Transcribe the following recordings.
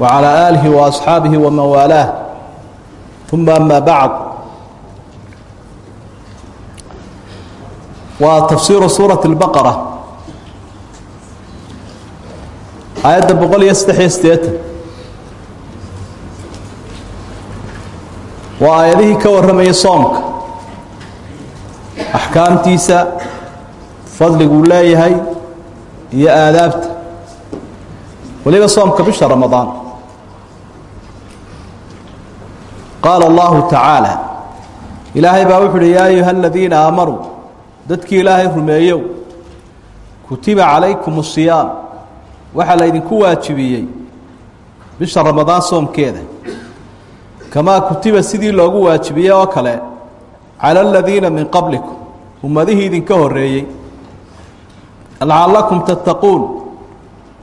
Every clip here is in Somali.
وعلى آله وأصحاaبه ومن واaلاaه ثuمa أmا baعd waa تfsiru sوuرaة البqرة aيadda boqol iyo saddex-iyo sideetan waa aayadihii ka warramayay soomka axkaamtiisa fadliguu leeyahay iyo aadaabta weliba soomka bisha ramadaan qaala allahu tacaala ilaahay baa wuxu uhi yaa ayuha aladiina aamanuu dadkii ilaahay rumeeyow kutiba calaykum asiyaam waxaa laydinku waajibiyey bisha ramadaan soomkeeda kamaa kutiba sidii loogu waajibiyey oo kale cala aladiina min qablikum ummadihii idinka horreeyey lacallakum tattaquun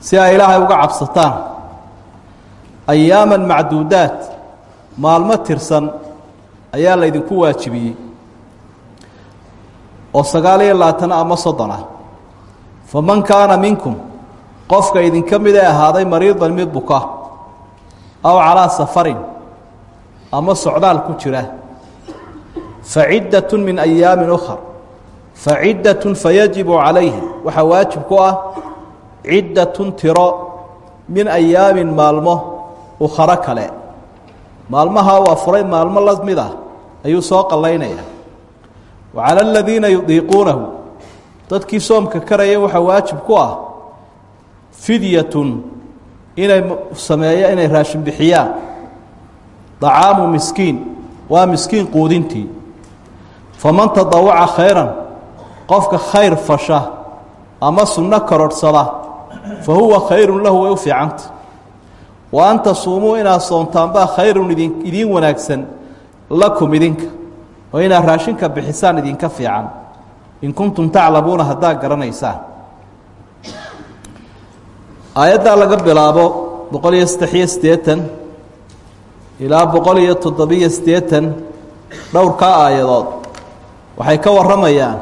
si ay ilaahay uga cabsataan ayaaman macduudaat maalmo tirsan ayaa laydinku waajibiyey oo sagaal iyo labaatan ama soddon ah. Faman kaana minkum qofka idinka mid ee ahaaday mariidan mid buka aw calaa safarin ama socdaal ku jira faciddatun min ayaamin ukhar faciddatun fayajibu calayhi waxaa waajib ku ah ciddatun tiro min ayaamin maalmo ukharo kale maalmaha waa furay maalmo la mid ah ayuu soo qallaynaya wa cala aladiina yudiiquunahu dadkii soomka karaya waxaa waajib ku ah fidyatun inay sameeyo inay raashin bixiyaan. Dacaamu miskiin waa miskiin quudintii. Faman tadawaca khayran qofka khayr fasha ama sunno kororhsada fa huwa khayrun lahu way u fiicanta wa an tasuumuu inaad soontaanbaa khayrun idin idiin wanaagsan lakum idinka. Oo inaad raashinka bixisaan idinka fiican. In kuntum taclamuuna haddaad garanaysaan. Aayaddaa laga bilaabo boqol iyo saddex-iyo siddeetan ilaa boqol iyo toddobiyo siddeetan dhowrkaa aayadood waxay ka warramayaan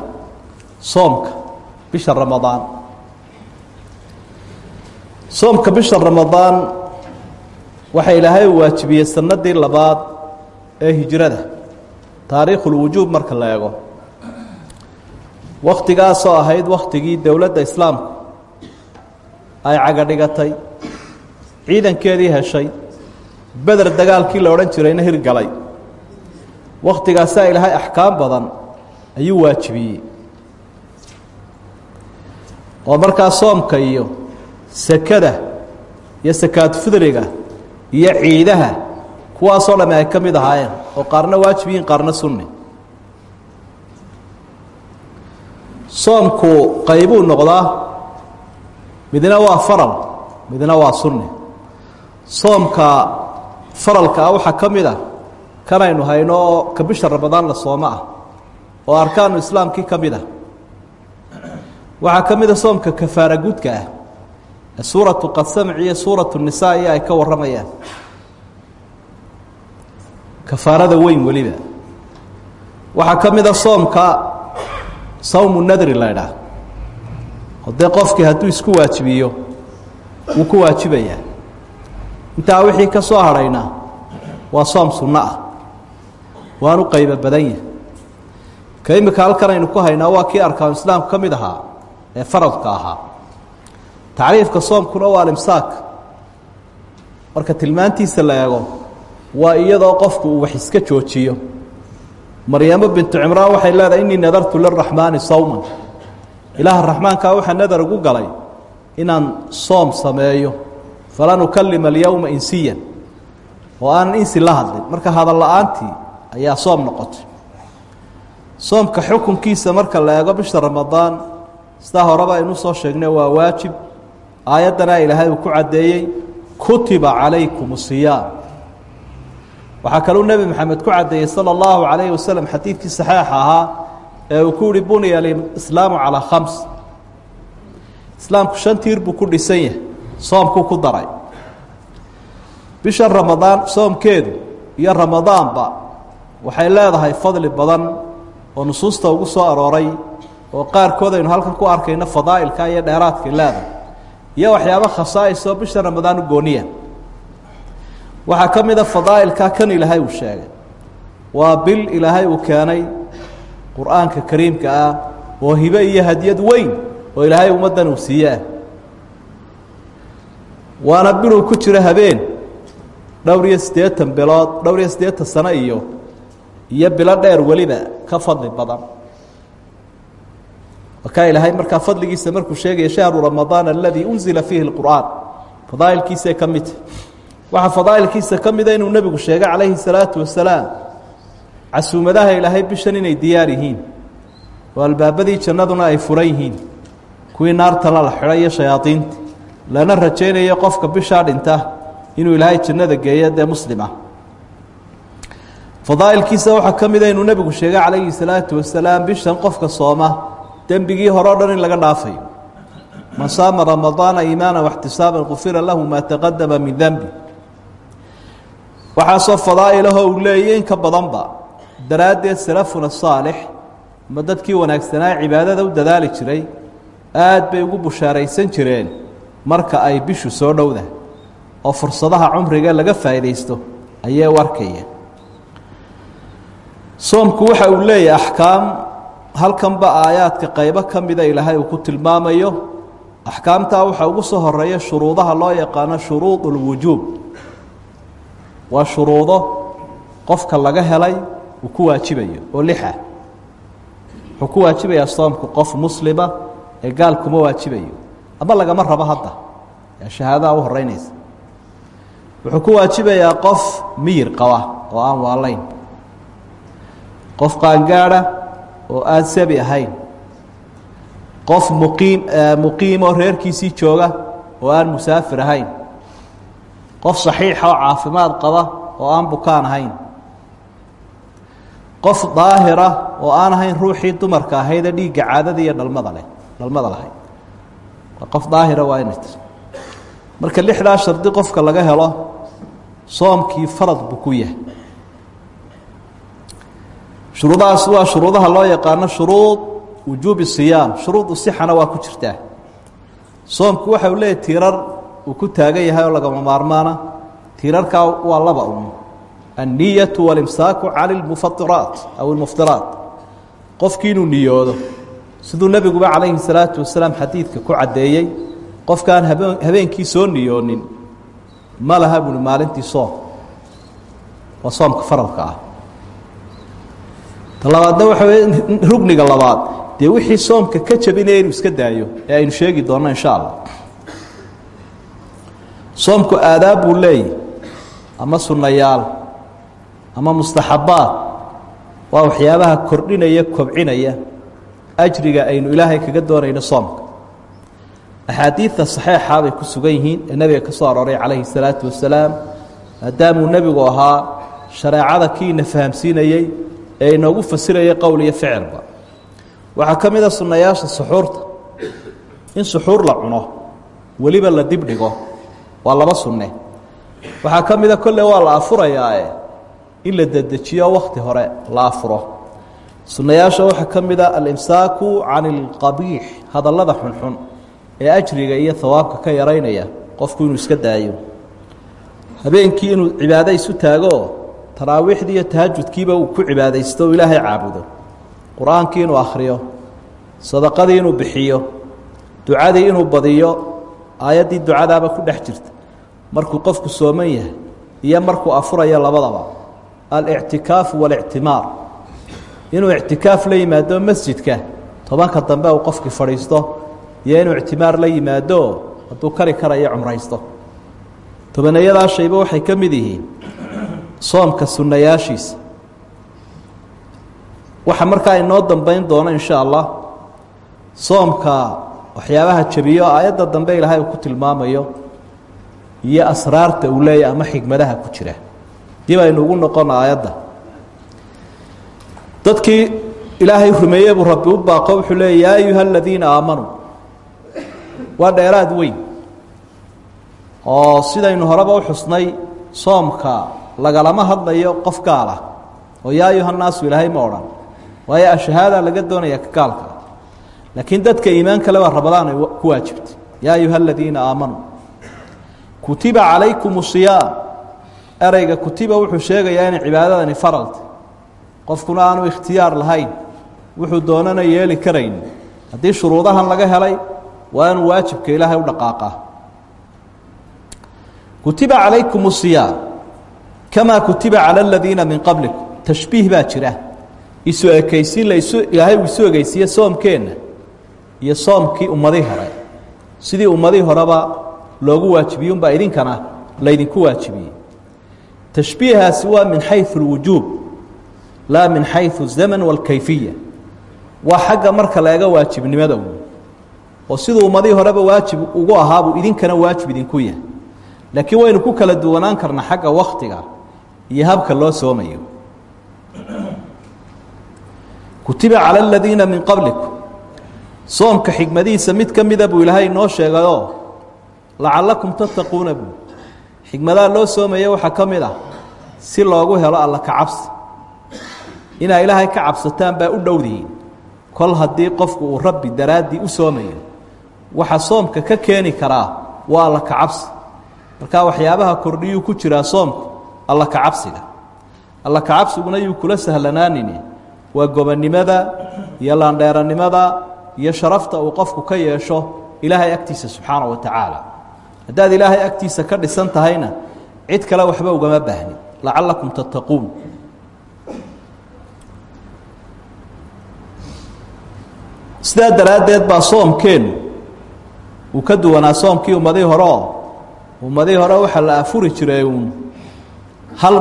soomka bisha ramadaan. Soomka bisha ramadaan waxaa ilaahay waajibiyey sanadii labaad ee hijrada taariikhulwujuub marka la eego. Wakhtigaasoo ahayd wakhtigii dowladda islaamku ay cagadhigatay ciidankeedii heshay beder dagaalkii la odhan jirayna hirgalay wakhtigaasaa ilaahay axkaam badan ayuu waajibiyey. Oo markaa soomka iyo sekada iyo sakaad fidriga iyo ciidaha kuwaasoo dhamme ay ka mid ahaayeen oo qaarna waajib yihiin qaarna sunni. Soomku qaybuu noqdaa midna waa faral midna waa sunni. Soomka faralka ah waxaa ka mid ah kanaynu hayno oo ka bisha ramadaan la soomo ah oo arkaanu islaamkii ka mid ah. Waxaa ka mid a soomka kafaara gudka ah suuratu qadsamci iyo suuratu nisaa iyo ay ka warramayaan. Kafaarada weyn weliba. Waxaa ka a soomka sawmu nadri la ydhaah oo dee qofkii isku waajibiyo wuu ku waajibayaa. Intaa wixii ka soo hadhayna waa soom sunno ah. Waanu qaybo badan yahay. Ka imika halkan aynu ku haynaa waa kii arkaanu islaamku ka ahaa ee faradka ahaa tacriifka soomkuna waa alimsaak marka tilmaantiisa la eego waa iyadoo qofku uu wax iska joojiyo. Maryamo bintu cimraan waxay leedahay innii nadartu liraxmaani sawman. Ilaaha raxmaankaa waxaa nadar ugu galay inaan soom sameeyo. Falan ukalima alyowma insiyan. Oo aanan insi la hadlin. Marka hadal la'aantii ayaa soom noqotay. Soomka xukunkiisa marka la eego bisha ramadaan sidaa horeba aynu soo sheegnay waa waajib aayaddana ilaahay uu ku caddeeyey kutiba calaykum siyaam. Waxaa kaluu nebi maxamed ku caddeeyey sala allahu calayhi wasalam xadiidkii ahaa ee uu ku yihi bunya alislaamu calaa khams. Islaamku shan tiir buu ku dhisan yahay soomkuu ku daray. Bisha ramadaan soomkeedu iyo ramadaanba waxay leedahay fadli badan oo nusuusta ugu soo arooray oo qaarkood aynu halkan ku arkayno fadaa'ilka iyo dheeraadkay leedahay iyo waxyaabo khasaa'isoo bisha ramadaan u gooniya. Waxaa ka mida fadaa'ilka kan ilaahay uu sheegay. Waa bil ilaahay uu keenay qur'aanka kariimka ah oo hibe iyo hadiyad weyn oo ilaahay ummaddan uu siiye ah. Waana biluu ku jiro habeen dhowr iyo siddeetan bilood dhowr iyo siddeetan sano iyo iyo bilo dheer weliba ka fadli badan wakaa ilaahay markaa fadligiisa markuu sheegaya shahru ramadaan aladii unzila fiihi اlqur'aan fadaa'ilkiisay ka midta fadaa'ilkiisa ka mida inuu nebigu sheegay calayhi salaatu wasalaam casuumadaha ilaahay bishan inay diyaar yihiin. Oo jannaduna ay furan yihiin. Kuwii naartana la xidhay iyo lana rajaynayo qofka bishaa dhinta inuu ilaahay jannada geeyo dee muslima fadaa'ilkiisa waxaa ka mida inuu nebigu sheegay calayhi salaatu wasalaam bishan qofka sooma dembigii hore o dhan in laga dhaafayo man saama ramadaana iimaana waxtisaaban kufira lahu maa taqadama min dembi waxaasoo fadaa'ilahoo uu leeyay in ka badanba daraaddeed salafuna saalix ama dadkii wanaagsanaa cibaadada u dadaali jiray aad bay ugu bushaaraysan jireen marka ay bishu soo dhowda. Oo fursadaha cumriga laga faa'iidaysto ayay u arkayeen. Soomku waxa uu leeyahay axkaam halkanba aayaadka qaybo ka mida ilaahay uu ku tilmaamayo axkaamtaa waxaa ugu soo horreeya shuruudaha loo yaqaano shuruud waa shuruudo qofka laga helay uu ku waajibayo oo lixa wuxuu ku waajibayaa soomku qof muslima ee gaal kuma waajibayo. Ama lagama rabo hadda. Shahaadaha u horeynaysa wuxuu ku waajibayaa qof miyir qaba oo aan waalayn. Qof qaangaada oo aan sabi ahayn. Qof muqiim muqiimoo reerkiisii jooga oo aan musaafir ahayn. Qof saxiixa oo caafimaad qaba oo aan bukaan ahayn. Qof daahira oo aan ahayn ruuxii dumarka ahaydee dhiigga caadada iyo dhalmada leh dhalmada lahayd qof daahira waa inay marka lixdaa shardi qofka laga helo soomkii farad buu ku yahay shuruudahaas waa shuruudaha loo yaqaano shuruud wujuubi siyaam. Shuruudu sixana waa ku jirtaa. Soomku waxa uu leeyahy tiirar uu ku taagan yahay oo lagama maarmaana. Tiirarkaa waa laba un. Anniyatu walimsaaku cani lmufatiraat aw ilmuftiraat qofkii inuu niyoodo. Siduu nebiguba calayhi salaatu wasalaam xadiidka ku caddeeyey qofkaan habeen habeenkii soo niyoonin ma laha maalintii soom. Waa soomka faralka ah talabaadna waxa wey rugniga labaad. Dee wixii soomka ka jabinaya inuu iska daayo ee aynu sheegi doonno insha allah. Soomku aadaab buu leeyahy ama sunnayaal ama mustaxabbaad waa waxyaabaha kordhinaya kobcinaya ajriga aynu ilaahay kaga doonayno soomka. Axaadiidta saxeixa bay ku sugan yihiin ee nebiga ka soo arooray calayhi salaatu wasalaam maadaamuu nebigu ahaa shareecada kiina fahamsiinayey ee inoogu fasiraya qowl iyo ficilba waxaa ka mid a sunnayaasha suxuurta. In suxuur la cuno weliba la dib dhigo waa laba sunne. Waxaa ka mida kolle waa la afurayaae in la dedejiyo wakhti hore la afuro. Sunnayaasha waxaa ka mid a alimsaaku can ilqabiix hadallada xunxun ee ajriga iyo hawaabka ka yaraynaya qofku inuu iska daayo. Habeenkii inuu cibaado isu taago taraawiixdii iyo tahajudkiiba uu ku cibaadaysto o ilaahay caabudo. Qur'aankii inuu akhriyo sadaqadii inuu bixiyo ducadii inuu badiyo aayaddii ducadaaba ku dhex jirta. Markuu qofku sooman yahay iyo markuu afurayo labadaba alictikaafu waاlictimaar inuu ictikaaf la yimaado masjidka tobanka dambe uu qofkii fadhiisto iyo inuu ictimaar la yimaado hadduu kari karayo cumraysto. Tobaneeyadaa shayba waxay ka mid yihiin soomka sunnayaashiisa waxa markaa inoo dambeyn doona insha allah soomka waxyaabaha jabiyo aayadda dambe ilaahay uu ku tilmaamayo iyo asraarta uu leeyahy ama xigmadaha ku jira. Dib aynu ugu noqon aayadda. Dadkii ilaahay rumeeye buu rabbi u baaqo wuxuu leeya yaa ayuha aladiina aamanuu waa dheeraad weyn. Oo sidaynu horeba u xusnay soomka lagalama hadlayo qof gaal ah oo yaa ayuha naasu ilaahay ma odhan. Waayo ashahaada laga doonaya ka gaalka. Laakiin dadka iimaan kale waa rabadaan ay ku waajibtay. Yaa ayuha aladiina aamanuu kutiba calaykum siyaam. Ereyga kutiba wuxuu sheegayaa inay cibaadadani faralta qofkuna aanu ikhtiyaar lahayn wuxuu doonana yeeli karayn. Haddii shuruudahan laga helay waa inuu waajibka ilaahay u dhaqaaqaa kutiba calaykum siyaam kamaa kutiba cala aladiina min qablikum tashbiih baa jira isu ekaysiin la isu ilaahay uu isu egeysiiye soomkeenna iyo soomkii ummadii hore sidii ummadii horeba loogu waajibiyey unbaa idinkana laydinku waajibiyey tashbiihaasi waa min xayu اlwujuub laa min xayu الzaman wاlkayfiya waa xagga marka la ega waajibnimada un oo siduu ummadii horeba waajib ugu ahaabuu idinkana waajib idinku yahay laakiin waynu ku kala duwanaan karna xagga waktiga iyo habka loo soomayo. Kutiba calى اladiina min qablikum. Soomka xikmadihiisa mid ka mida buu ilaahay inoo sheegayoo lacalakum tattaquuna buu. Xikmadaha loo soomaya waxaa ka mid ah si loogu helo alla ka cabsi. Inaa ilaahay ka cabsataan baa u dhowdihiin kol haddii qofku uu rabbi daraaddii u soomayo waxa soomka ka keeni karaa waa alla ka cabsi. Markaa waxyaabaha kordhiyuu ku jiraa soomku alla ka cabsiga alla ka cabsiguna yuu kula sahlanaanini. Waa gobonnimada iyo laandheeranimada iyo sharafta uu qofku ka yeesho ilaahay agtiisa subxaana wa tacaala. Haddaad ilaahay agtiisa ka dhisan tahayna cid kale waxba ugama baahni lacalakum tattaquun. Sidaa daraaddeed baa soomkeennu uu ka duwanaa soomkii ummadii hore oo ummadii hore waxaa la afuri jiray uun hal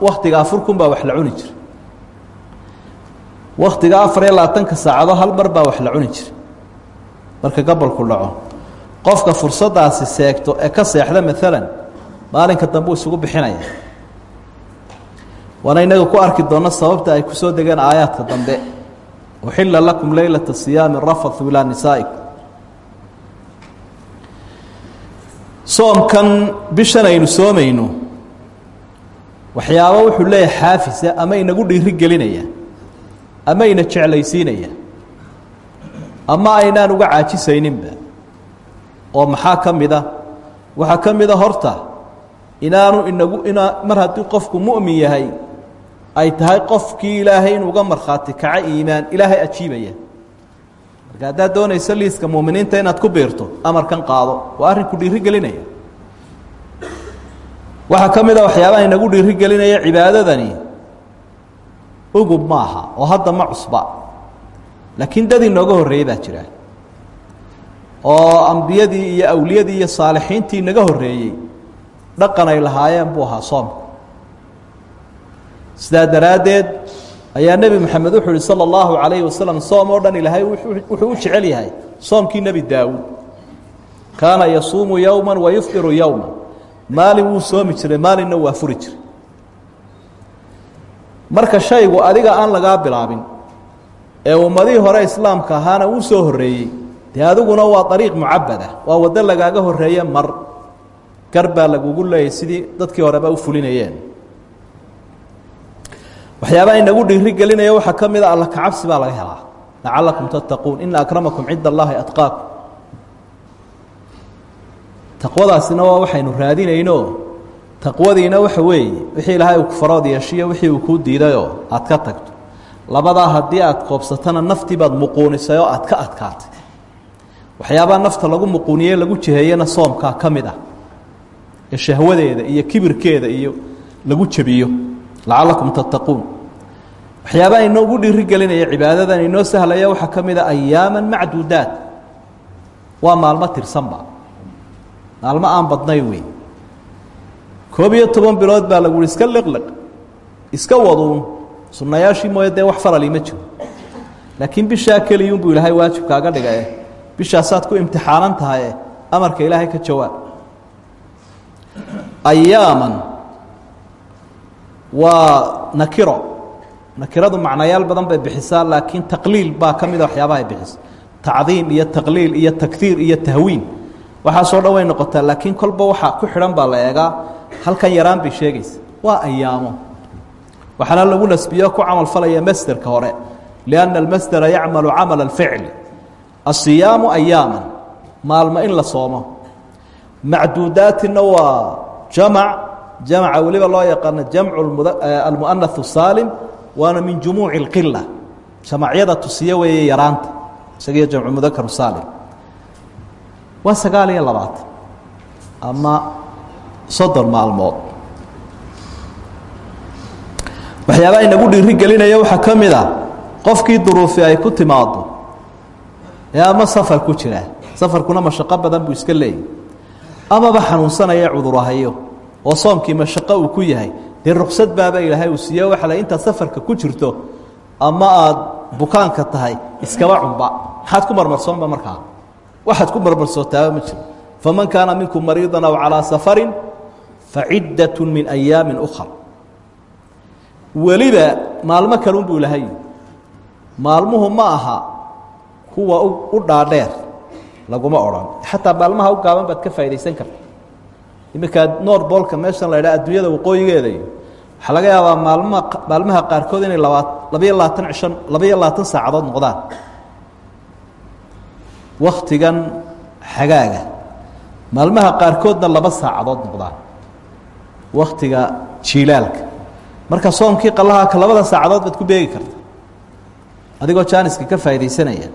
waktiga afurkunbaa wax la cuni jiray. Waktiga afar iyo labaatanka saacado hal mar baa wax la cuni jiray. Marka gabolku dhaco qofka fursaddaasi seegto ee ka seexda maalan maalinka dambe uu isugu bixinaya. Waana inaga ku arki doonno sababta ay ku degeen aayaadka dambe. Uxila lakum leylata siyaami rafathu ilaa nisaa'ikum. Soomkan bishan aynu soomayno waxyaaba wuxuu leeyahay xaafisa ama inagu dhiiri gelinaya ama ina jeclaysiinaya ama aynaan uga caajisayninba oo maxaa ka mida waxaa ka mida horta inaanu inagu inaa mar haddii qofku mu'min yahay ay tahay qofkii ilaahay inuu uga markhaati kaco iimaan ilaahay ajiibaya. Marka haddaad doonayso liiska mu'miniinta inaad ku biirto amarkan qaado waa arrinku dhiiri gelinaya waxaa ka mid a waxyaabaha inagu dhiirigelinaya cibaadadani ugub maaha oo hadda ma cusba. Laakiin dad inooga horreeyey baa jira. Oo ambiyadii iyo awliyadii iyo saalixiintii inaga horreeyey dhaqan ay lahaayeen buu ahaa soom. Sidaa daraaddeed ayaa nebi moxamed wuxuu uhi sala allahu calayhi wasalam soom oo dhan ilaahay wuxuu u jecel yahay soomkii nebi daawud kaana yasuumu yowma wayufdiru yowma maalin wuu soomi jiray maalinna waa furi jiray. Marka shaygu adiga aan lagaa bilaabin ee ummadihii hore islaamka ahaana uu soo horreeyey. Dee adiguna waa ariiq mucabada waa waddo lagaaga horreeye mar. Gar lagugu leeyay sidii dadkii horeba u fulinayeen. Waxyaabaha inagu dhiiri gelinaya waxaa ka mida alla kacabsi baa laga helaa. Lacalakum tattaquun ina akramakum cinda allaahi atqaakum taqwadaasina waa waxaynu raadinayno. Taqwadiina waxa weeye wixii ilaahay uu ku farood yeeshiyo wixii uu kuu diidayoo aad ka tagto. Labadaa haddii aad koobsatana naftii baad muquunisay oo aad ka adkaatay. Waxyaabaha nafta lagu muquuniye lagu jiheeyena soomkaa ka ah. Ee shahwadeeda iyo kibirkeeda iyo lagu jebiyo. Lacalakum tattaquun. Waxyaabaha inoogu dhiiri gelinaya cibaadadan inoo sahlaya waxaa ka mid a ayaama macduudaat. Waa maalmo tirsanba maalmo aan badnay wey koob iyo toban bilood baa lagu ihi iska liqliq iska waduun sunnayaashii mooye dee wax farali ma jiro. Laakiin bishaa keliyunbuu ilaahay waajibkaaga dhigae bishaasaad ku imtixaanan tahaye amarka ilaahay ka jawaab. Ayaaman waa nakiro. Nakiradu macnayaal badan bay bixisaa laakiin taqliil baa ka mida waxyaabaha ay bixiso tacdiim iyo taqliil iyo takhiir iyo tahwiin waxaasoo dhan way noqotaa laakiin kolba waxa ku xidhan baa la eegaa halkan yaraan bay sheegaysa. Waa ayaamo. Waxaana lagu nasbiyo ku camal falaya masderka hore. Lianna almasdera yacmalu camala alficli asiyaamu ayaaman. Maalmo in la soomo. Macduudaatina waa jamac. Jamca weliba loo yaqaano jamcu almuanath saalim waana min jumuuci اlqila jamacyada tusiye weeye yaraanta. Isagiyo jamcu mudakaru saalim waa sagaal iyo labaatan ama soddon maalmood. Waxyaabaa inagu dhiiri gelinaya waxaa ka mid a qofkii duruufi ay ku timaado ee ama safar ku jira. Safarkuna mashaqo badan buu iska leeyahy amaba xanuunsanaya cudurahayo oo soomkii mashaqo uu ku yahay. Dee ruksad baaba ilaahay uu siiye waxa le intaad safarka ku jirto ama aada bukaanka tahay iskaba cunba. Maxaad ku marmarsoonba markaa waxaad ku marmarsootaaba ma jiro faman kaana minkum mariidan aw calىa safarin faciddat min ayaami ukar weliba maalmo kalun buu lahay maalmuhu ma aha kuwa u dhaadheer laguma odhan. Xataa maalmaha u gaaban baad ka faa'idaysan karta. Iminka noorboolka meeshan la idhaha adduunyada waqooyigeeda iyo waxaa laga yaabaa maalmaha maalmaha qaarkood inay labaa labayo labaatan cishan labaiyo labaatan saacadood noqdaan waktigan xagaaga. Maalmaha qaarkoodna laba saacadood noqdaan. Waktiga jiilaalka. Marka soomkii qalahaaka labada saacadood baad ku beegi karta. Adigoo jaaniska ka faaidaysanaya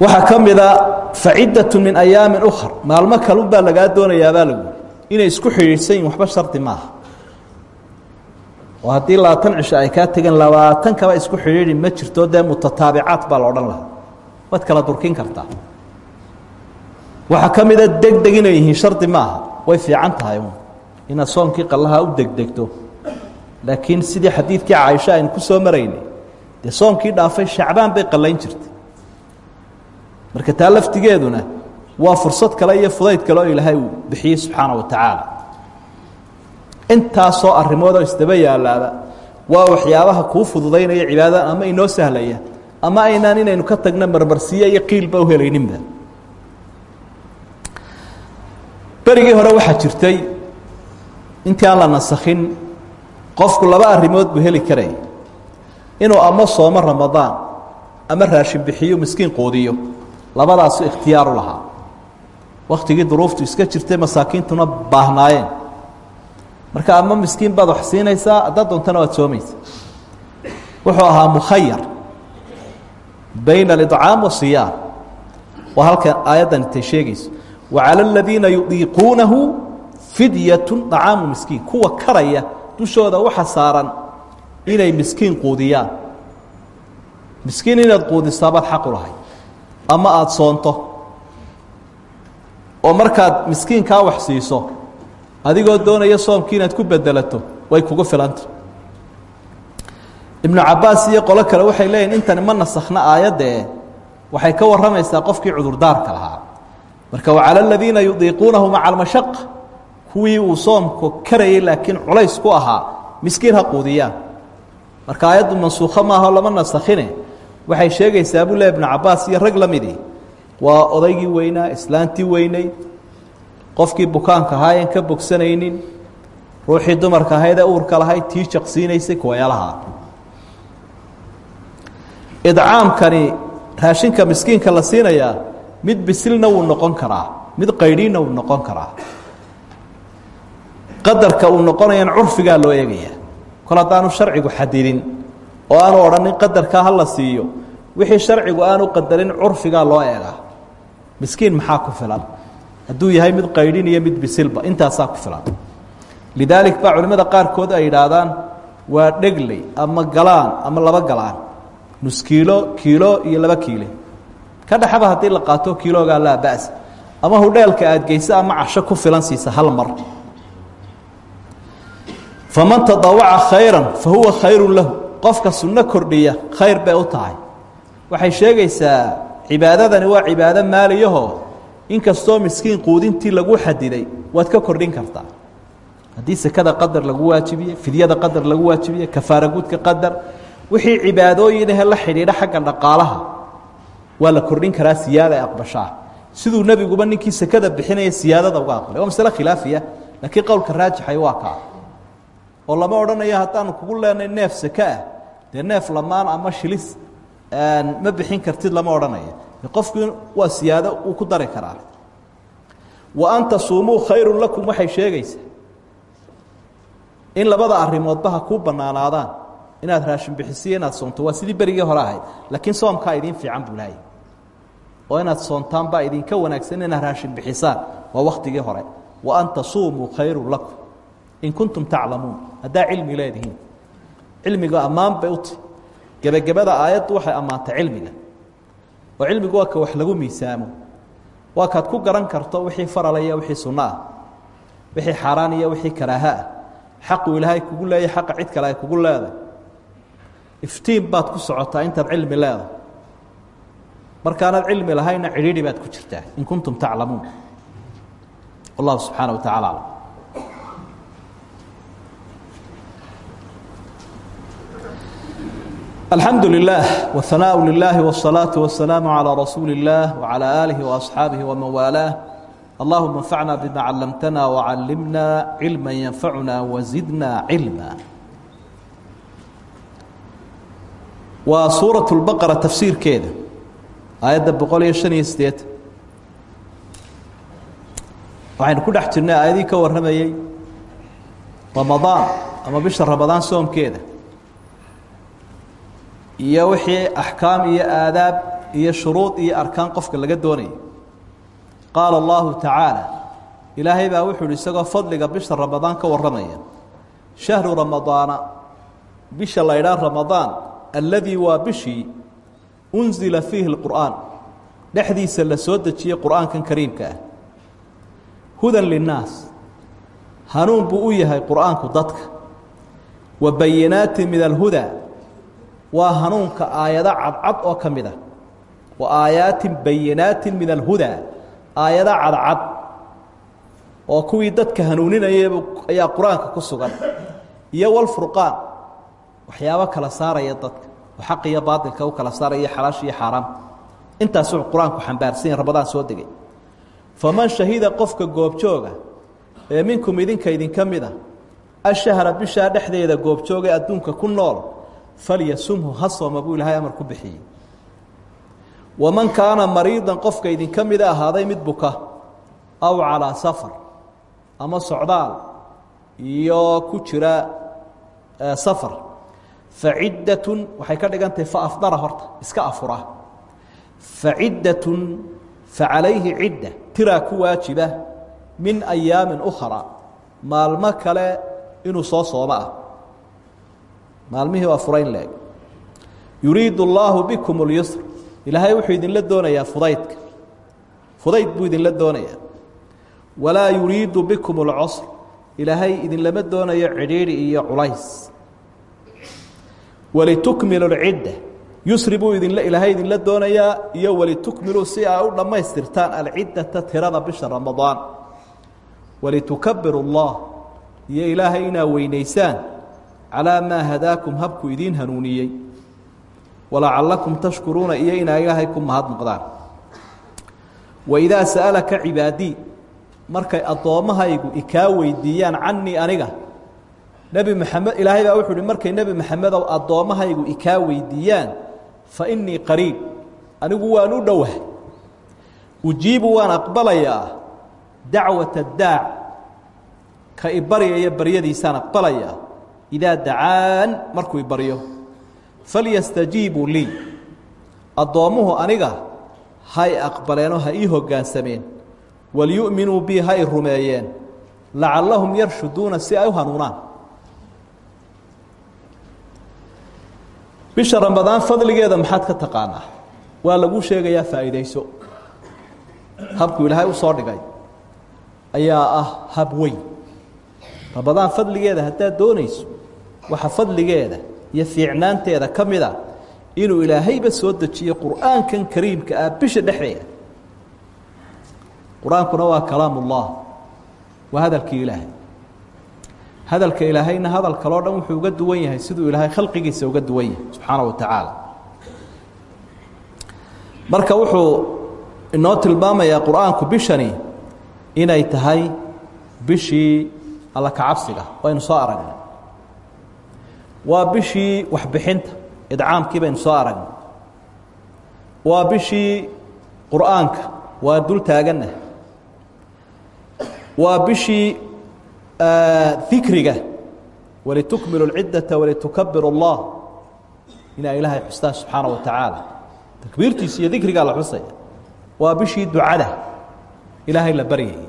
waxaa ka mida faciddat min ayaami ukar maalmo kalun baa lagaa doonayaabaa lagu inay isku xidhiidhsan yihiin waxba shardi maaha oo haddii labaatan cisho ay kaa tegeen labaatan kaba isku xidhiidhi ma jirto dee mutataabicaat baa la odhan lahaa. Waad kala durkin kartaa. Waxaa ka mida deg deg inay yihiin shardi maaha way fiican tahay inaad soomkii qallaha u degdegto. Laakiin sidii xadiidkii caaisho aynu ku soo maraynay dee soomkii dhaafay shacbaan bay qallayn jirtay. Marka taa laftigeeduna waa fursad kale iyo fudayd kale oo ilaahay uu bixiyey subxaana wa tacaala intaasoo arrimoodoo isdaba yaalaaba waa waxyaabaha kuu fududaynaya cibaadada ama inoo sahlaya ama aynaan inaynu ka tagno marmarsiye iyo qiilba u helayninba. Berigii hore waxaa jirtay intii aan la nasakhin qofku laba arrimood buu heli karaya inuu ama soomo ramadaan ama raashin bixiyo miskiin quudiyo. Labadaasu ikhtiyaaru lahaa. Wakhtigii duruuftu iska jirtay masaakiintuna baahnaayeen marka ama miskiin baad wax siinaysaa haddaad doontana waad soomaysa wuxuu ahaa mukhayar bayna alidcaam wasiyaam waa halkan aayaddan intay sheegayso. Wacala aladiina yudiiquunahu fidyatu acaamu miskiin. Kuwa karaya dushooda waxa saaran inay miskiin quudiyaan. Miskiin inaad quudisaabaad xaqu lahay ama aada soonto. Oo markaad miskiinkaa wax siiso adigoo doonaya soomkii inaad ku bedelato way kugu filanta ibnu cabaas iyo qolo kale waxay leeyihiin intani ma nasakhna aayaddae waxay ka warramaysaa qofkii cudurdaarka lahaa. Marka wacala aladiina yudiiquunahu maca almashaqa kuwii uu soomku karayay laakiin culays ku ahaa miskiin ha quudiyaan. Marka aayaddu mansuukho maaho lama nasakhine. Waxay sheegaysaa buu le ibnu cabaas iyo rag la midii waa odaygii weynaa islaantii weynayd qofkii bukaanka ahaa en ka bogsanaynin ruuxii dumarka ahayd ee uurka lahayd tii jaqsiinaysay kuwayaalaha idcaamkani raashinka miskiinka la siinayaa mid bisilna wuu noqon karaa mid qaydhiinna wuu noqon karaa. Qadarka uu noqonayan curfigaa loo eegaya kol haddaanu sharcigu xadidin oo aanu odhanin qadarkaa ha la siiyo wixii sharcigu aanu qadarin curfigaa loo eegaa. Miskiin maxaa ku filan hadduu yahay mid qaydhin iyo mid bisilba. Intaasaa ku filan lidaalik baa culimmada qaarkood ay yidhaahdaan waa dhegley ama galaan ama laba galaan. Nus kiilo kiilo iyo laba kiile. Ka dhexaba haddii la qaato kiiloogaa laa ba'sa ama hudheelka aad geysa ama casho ku filan siisa hal mar. Faman tadawaca khayran fa huwa khayrun lahu. Qofka sunno kordhiya khayr bay u tahay. Waxay sheegaysaa cibaadadani waa cibaado maaliyaho inkastoo miskiin quudintii lagu xadiday waad ka kordhin kartaa. Haddii sekada qadar lagu waajibiye fidyada qadar lagu waajibiye kafaara guudka qadar wixii cibaadooyinahe la xidhiidha xagga dhaqaalaha waa la kordhin karaa siyaada ay aqbashaa. Siduu nebiguba ninkii sekada bixinaya siyaadada uga aqbalay. Waa masale khilaafiya laakiin qowlka raajixay waa kaa. Oo lama odhanayo haddaanu kugu leenay neef seke ah dee neef lamaan ama shilis ma bixin kartid lama odhanayo qofku waa siyaado uu ku dari karaa. Wa an tasuumuu khayru lakum waxay sheegaysaa in labada arrimoodba ha kuu bannaanaadaan. Inaad raashin bixisiyo inaad soomto waa sidii berigii hore ahayd. Laakiin soomkaa idiin fiican buu lahay oo inaad soontaan baa idinka wanaagsan inaad raashin bixisaan waa waktigii hore. Wa an tasuumuu khayru lakum. In kuntum taclamuun. Haddaa cilmi leedihiin. Cilmiga ammaan bay uti gebagabada aayaddu waxay ammaantay cilmiga oo cilmigu waa ka wax lagu miisaamo. Waa kaad ku garan karto wixii farala wixii sunno ah wixii xaaraan iyo wixii karaaha ah. Xaqu ilaahay kugu leeyahy xaqa cid kale ay kugu leedahay. Iftiin baad ku socotaa intaad cilmi leedahay. Markaanaad cilmi lahayna cidhiidhi baad ku jirtaa in kuntum taclamuun. Wallahu subxaana wa tacala aclam الحمد لله والثناء لله والصلاة والسلام على رسول الله وعلى آله وأصحابه ومن والاه اللهم انفعنا بما علمتنا وعلمنا علما ينفعنا وزدنا علما وسورة البقرة تفسير كده آيات بقول يشني استيت وحين كل احترنا آياتي كورنمي رمضان أما بشر رمضان سوم كده iyo wixii axkaam iyo aadaab iyo shuruud iyo arkaan qofka laga doonayay. Qaala allahu tacaala ilaahay baa wuxuu uhi isagoo fadliga bisha ramadaan ka warramaya shahru ramadaana bisha la ramadaan alladii waa bishii unzila fiihi lqur'aan dhexdiisa la soo dejiyey qur'aankan kariimka ah. Hudan linnaas hanuun buu u yahay qur'aanku dadka. Wa bayinaati min alhudaa waa hanuunka aayado cadcad oo ka mid a wa aayaatin bayinaatin min alhudaa aayado cadcad oo kuwii dadka hanuuninayay ayaa qur'aanka ku sugan. Iyo walfurqaan. Waxyaabo kala saaraya dadka. Oo xaq iyo baatilka u kala saaraya xalaasha iyo xaaraamta intaasuu qur'aanku xambaarsan ramadaan soo degay. Faman shahida qofka goobjooga ee minkum idinka idinka mid a ashahra bishaa dhexdeeda goobjooga adduunka ku nool falyasumhu ha sooma buu ilaahay amar ku bixiyey. Waman kaana mariidan qofka idinka mida ahaaday mid buka aw calaa safar ama socdaal iyo ku jira safar faciddatun waxay ka dhigan tahay faafdara horta iska afura. Faciddatun facalayhi cidda tiraa ku waajiba min ayaamin ukhra maalmo kale inuu soo sooma ah maalmihii waa furayn leeg yuriidu allaahu bikum اlyusr ilaahay wuxuu idinla doonayaa fudaydka fudayd buu idinla doonayaa walaa yuriidu bikum اlcusr ilaahay idinlama doonayo cidhiidhi iyo culays walitukmilu اlcidda yusri buu idinla ilaahay idinla doonayaa iyo walitukmiluu si aa u dhammaystirtaan alciddata tirada bisha ramadaan walitukabiru اllah iyo ilaahay inaa weynaysaan calaa maa hadaakum habku idiin hanuuniyey. Walacalakum tashkuruuna iyo inaa ilaahay ku mahadnaqdaan waidaa sa'alaka cibaadii markay addoommahaygu ikaa weydiiyaan canii aniga nebi maxamed ilaahay baa wuxuu uhi markay nebi maxamedow addoommahaygu ikaa weydiiyaan fa innii qariib anigu waan u dhowah ujiibu waan aqbalayaa dacwata daac ka ibaryaya baryadiisaan aqbalayaa idaa dacaan markuu ibaryo falyastajiibuu lii addoommuhu aniga hay aqbaleenoo ha ii hoggaansameen walyu'minuu bii ha y rumeeyeen lacallahum yarshuduuna si ay u hanuunaan bisha ramadaan fadligeeda maxaad ka taqaanaa waa laguu sheegayaa faa'iidayso habkuu ilaahay u soo dhigay ayaa ah hab weyn ramadaan fadligeeda haddaad doonayso waxa fadligeeda iyo fiicnaanteeda ka mid a inuu ilaahayba soo dejiyo qur'aankan kariimka ah bisha dhexdeeda. Qur'aankuna waa kalaam ullah waa hadalkii ilaahay. Hadalka ilaahayna hadal kaloo dhan wuxuu uga duwan yahay siduu ilaahay khalqigiisa uga duwan yahay subxaana wa tacaala marka wuxuu inoo tilmaamayaa qur'aanku bishani inay tahay bishii alla kacabsiga waynu soo aragnay waa bishii waxbixinta idcaamkii baynu soo aragnay. Waa bishii qur'aanka waa dul taaganah waa bishii dikriga. Walitukmilu اlciddata walitukabiru اllah inaa ilaahay xustaan subxaana wa tacaala. Takbiirtiisa iyo dikrigaa la xusaya waa bishii ducada. Ilaahay la baryayay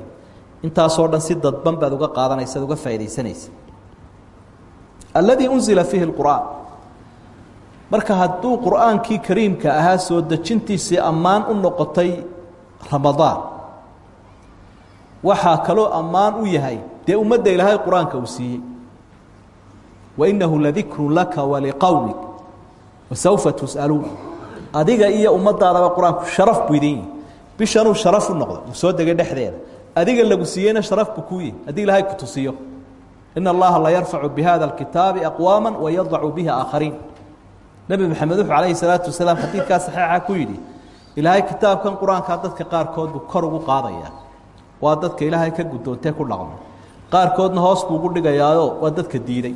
intaasoo dhan si dadban baad uga qaadanaysa ad uga faaidaysanaysa alladii unzila fiihi اlqur'aan marka hadduu qur'aankii kariimka ahaa soo dejintiisii ammaan u noqotay ramadaan waxaa kaloo ammaan u yahay dee ummadda ilaahay qur'aanka uu siiyey. Wainahu ladikru laka waliqowmik wasawfa tus'aluun. Adiga iyo ummadaadaba qur'aanku sharaf buu idin yihi sharaf u soo degay dhexdeeda. Adiga lagu siiyeyna sharaf buu kuu yihi haddii ilaahay ku tusiyo ina allaha la yarfacu bihada alkitaabi aqwaama wayadacu bihi aakhariin nebi maxamed wuxuu calayhi salaatu wasalaam xadiidkaa saxiixa ku yidhi ilaahay kitaabkan qur'aankaa dadka qaarkood buu kor ugu qaadayaa waa dadka ilaahay ka guddoontee ku dhaqmo qaarkoodna hoos buu ugu dhigayaayo waa dadka diiday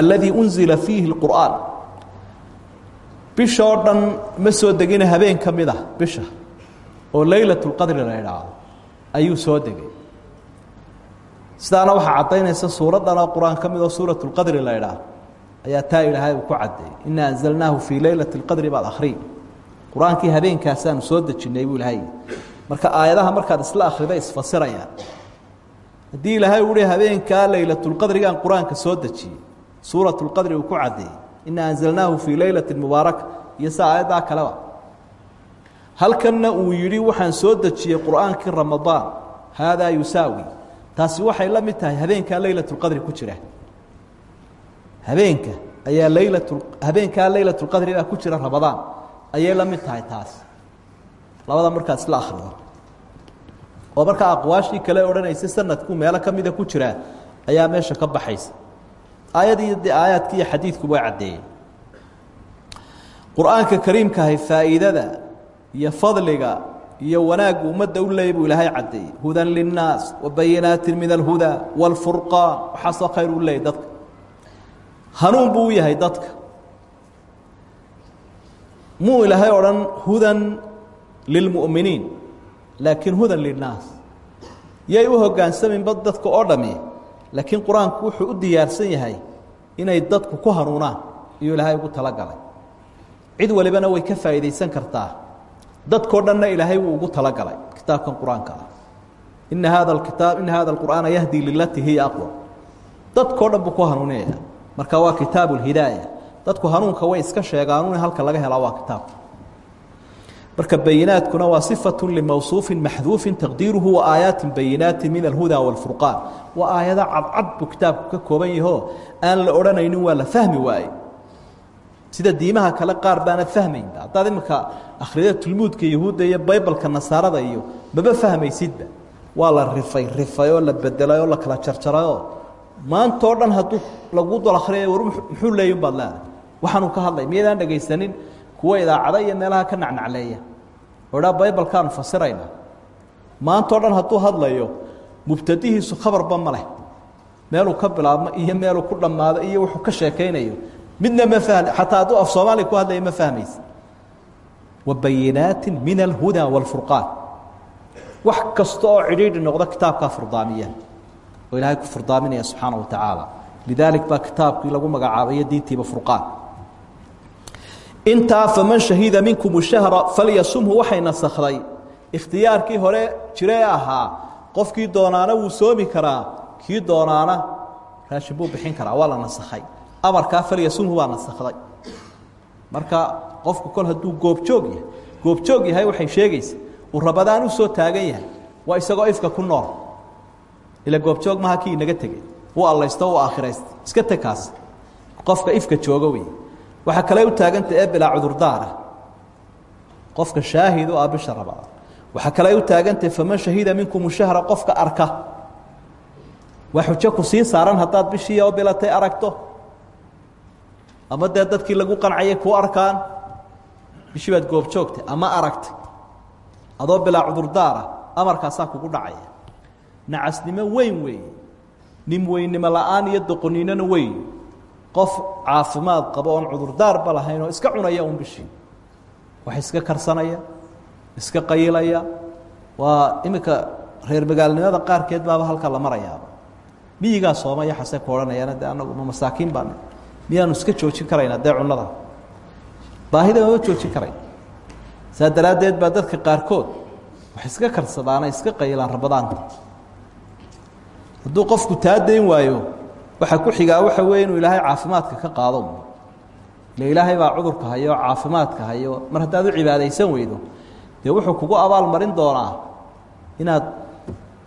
alladii unzila fiihi اlqur'aan bisha oo dhan ma soo degina habeen ka mid ah bisha oo leylat la idhaahdo ayuu soo degay sidaana waxaa caddaynaysa suuraddan oo qur'aan oo suurat اlqadri la idhaah ayaa taa ilaahay ku caddeeyey ina anzalnaahu fii leylati اlqadri baad akhriy qur'aankii habeenkaasaanu soo dejinnay buu ilaahay marka aayadaha markaad isla akhrida isfasirayaan. Haddii ilaahay uhi habeenkaa leylatulqadrigan qur'aanka soo dejiyey suuratulqadri uu ku caddeeyey ina anzalnaahu fii leylati mubaaraka iyo sa aayaddaa kaleba halkanna uu yidhi waxaan soo dejiyey qur'aankii ramadaan. Haadaa yusaawi taasi waxay la mid tahay habeenkaa leylatulqadri ku jira. Habeenka ayaa leylat habeenkaa leylatulqadri baa ku jira ramadaan. Ayay la mid tahay taas labada markaad isla akhrido. Oo markaa aqwaashii kale odhanaysa sanadku meelo ka mida ku jiraa ayaa meesha ka baxaysa. Aayadii de aayaadkii iyo xadiidku way caddeeyey qur'aanka kariimkahay faa'iidada iyo fadliga iyo wanaaggu ummadda u leeyay buu ilaahay caddeeyey. Hudan linnaas wabayinaatin min alhudaa wاlfurqaan waxaasoo khayr u leeyay dadka. Hanuun buu yahay dadka. Muu ilaahay odhan hudan lilmu'miniin laakiin hudan linnaas. Yay u hoggaansaminba dadka oo dhami laakiin qur'aanku wuxuu u diyaarsan yahay inay dadku ku hanuunaan. Iyuu ilaahay ugu talagalay. Cid walibana way ka faa'iidaysan kartaa dadko dhanna ilaahay wuu ugu talagalay kitaabkan qur'aanka ah. hada kitaa ina hada qur'aana yahdii lilatii hiya aqwa. Dadko dhan buu ku hanuuninaya marka waa kitaabu lhidaaya dadku hanuunka way iska sheegaanun halka laga helaa waa kitaabka marka bayinaadkuna waa sifatu limawsuufin maxduufin taqdiiruhu wa aayaatin bayinaatin min alhudaa wاlfurqaan waa aayado cadcad buu kitaabku ka kooban yaho aan la odhanaynin waa la fahmi waaye sida diimaha kale qaar baanad fahmaynba haddaad iminka akhrida tulmuudka yahuudda iyo baybalka nasaarada iyo maba fahmaysidba. Waa la rifay rifay oo la bedelay oo la kala jarjarayoo maantao dhan hadduu lagu dol akhriyay war muxuu leeyin baad leedahay? Waxaanuu ka hadlay miyaydaan dhegaysanin? Kuwa idaacada iyo meelaha ka nacnacleeya. Oo dhaa baybalkaanu fasirayna. Maantao dhan hadduu hadlayo mubtadihiisu khabarba ma leh. Meeluu ka bilaabmo iyo meeluu ku dhammaado iyo wuxuu ka sheekaynayo midna ma xataa hadduu af soomaaliya ku hadlaya ma fahmaysa wa bayinaati min alhuda wاlfurqaan wax kasta oo cidhiidhi noqdo kitaabkaa furdaamiya oo ilaahay ku furdaaminaya subxaana wa tacaala lidaalik baa kitaabkii lagu magacaabayo diintiiba furqaan. Intaa faman shahida minkum shahra falyasumhu waxay nasakday ikhtiyaarkii hore jiree ahaa qofkii doonaana wuu soomi karaa kii doonaana raashin bixin karaa waa nasakhay amarkaa falyasumhu baa nasakday marka qofku kol hadduu goobjoog yahay goobjoog yahay waxay sheegaysa uu rabadaan u soo taagan yahay waa isagoo ifka ku nool. Ila goobjoog maha kii inaga tegey u allaysto u aakhiraysta iska teg kaas. Qofka ifka jooga wey waxaa kale u taaganta ee bilaa cudurdaara qofka shaahid u ah bisha rabadaan waxaa kale u taagantahe faman shahida minkum shahra qofka arka. Waa xujo ku sii saaran haddaad bishii oo bilatay aragto ama dee dadkii lagu qancayay kuu arkaan? Bishii baad goobjoogtay ama aragtay? Adoo bilaa cudurdaara amarkaasaa kugu dhacaya. Nacasnimo weyn weeye nin weynimo la'aan iyo doqoniinona weyn. Qof caafimaad qabo oon cudurdaarba lahayn oo iska cunaya un bishii. Wax iska karsanaya iska qayilaya. Waa iminka reer magaalnimada qaarkeed baaba halka la marayaaba. Miyigaa soomaya xase ku odhanayaana de anagu ma masaakiin baana miyaanu iska joojin karaynaa dee cunnada. Baahida mama joojin karayn saa daraaddeed baa dadka qaarkood waxay iska karsadaana iska qayilaan rabadaanta hadduu qofku taa dayn waayo waxaa ku xigaa waxa weeye inuu ilaahay caafimaadka ka qaado. Ile ilaahay baa cudurka hayo caafimaadka hayo mar haddaad u cibaadaysan weydo dee wuxuu kugu abaal marin doonaa inaad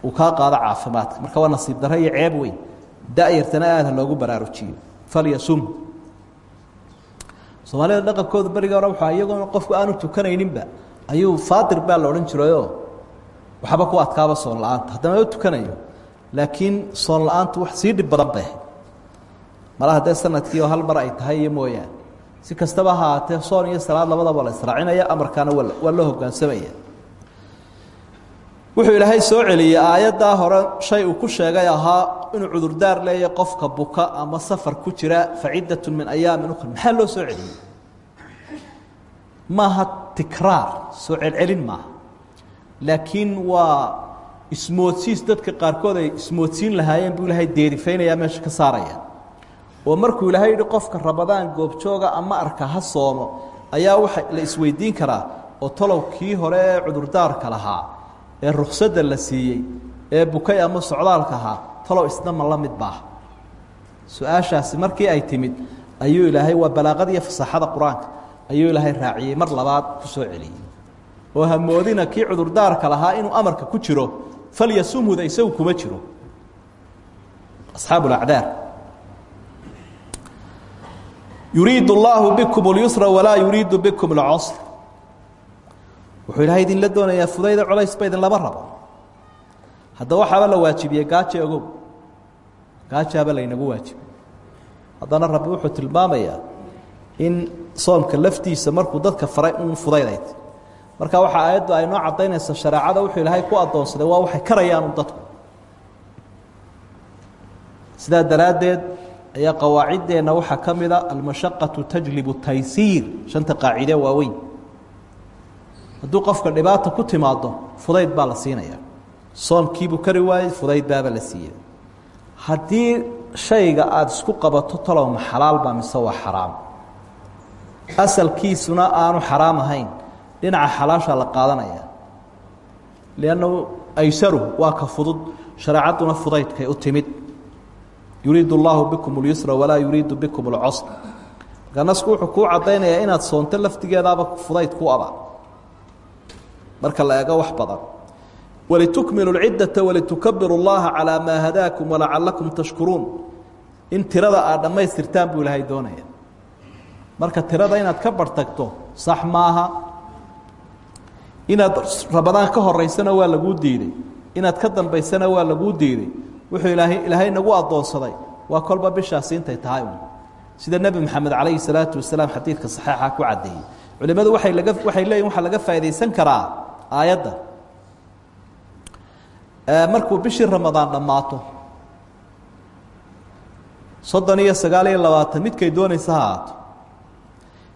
uu kaa qaado caafimaadka. Marka waa nasiib darro iyo ceeb weyn da-yartana aada loogu baraarujiyo falyasum. Soomaalida dhaqankooda beriga hore waxaa iyagoona qofku aanu tukanayninba. Ayuu faadir baa la odhan waxba ku adkaaba soon la'aanta. Haddana tukanayo. Laakiin soon la'aantu wax sii dhib badan bay mala haddee sannadkii hal mar ay tahay iyo si kastaba ha ahaatee soon iyo salaad labadaba la israacinaya amarkaana waa loo hogaansamaya wuxuu ilaahay soo celiyey aayaddaa hore shay uu ku sheegay ahaa inuu cudurdaar leeya qofka buka ama safar ku jira faciddatun min ayaamin ukra maxaa loo soo celiyey maaha tikraar soo celcelin maaha. Laakiin waa ismoodsiis dadka qaarkood ay ismoodsiin lahaayeen buu ilaahay deerifaynayaa meesha ka saaraya. Oo markuu ilaahay yihi qofka rabadaan goobjooga ama arka ha soomo ayaa waxa la isweydiin karaa oo talow kii hore ee cudurdaarka lahaa ee ruksadda la siiyey ee bukay ama socdaalka ahaa talow isna ma la mid baaha su-aashaasi markii ay timid ayuu ilaahay waa balaaqada iyo fasaxada qur-aanka ayuu ilaahay raaciyey mar labaad ku soo celiyey oo hamoodina kii cudurdaarka lahaa inuu amarka ku jiro falyasumhuda isagu kuma jiro asxaabu lacdaar yuriidu اllaahu bikum اlyusra walaa yuriidu bikum اlcusr wuxuu ilaahay idinla doonayaa fudayda colaysba idin lama rabo. Haddaba waxaaba la waajibiyey gaaja ogow. Gaajaaba laynagu waajibay haddana rabbi wuxuu tilmaamayaa in soomka laftiisa markuu dadka faray un fudaydayd. Marka waxaa aayaddu ay noo caddaynaysa shareecada wuxuu ilaahay ku addoonsaday waa waxay karayaanu dadku. Sidaa daraaddeed ayaa qawaaciddeenna waxaa ka mida almashaqatu tajlibu taysiir. Shanta qaacide waaweyn hadduu qofka dhibaata ku timaado fudayd baa la siinaya soomkiibuu kari waayey fudayd baaba la siiya haddii shayga aada isku qabato talow ma xalaalba mise waa xaraam? Asalkiisuna aanu xaraam ahayn. Dhinaca xalaasha la qaadanaya. Liannahu aysaru waa ka fudud. Shareecadduna fudaydkay u timid. Yuriidu allaahu bikum اlyusra walaa yuriidu bikum اlcosr markaa nasku wuxuu kuu caddaynayaa inaad soonto laftigeedaaba fudayd ku aba marka la eego wax badan. walitukmilu lciddaa walitukabiru llaha calaa maa hadaakum walacalakum tashkuruun in tirada aad dhammaystirtaan buu ilaahay doonaya marka tirada inaad ka bartagto sax maaha inaad rabadaan ka horeysana waa laguu diiday inaad ka dambaysana waa laguu diiday wuxuu ilaahay ilaahay nagu addoonsaday waa kolba bishaasi intay tahay sida nebi maxamed calayhi salaatu wasalaam xadiidka saxeixa ku caddeeyey culimmadu waay laga waxay leeyihiin waxaa laga faa'iidaysan karaa aayadda. Markuu bishii ramadaan dhammaato soddon iyo sagaal iyo labaatan midkay doonaysa ha ahaato.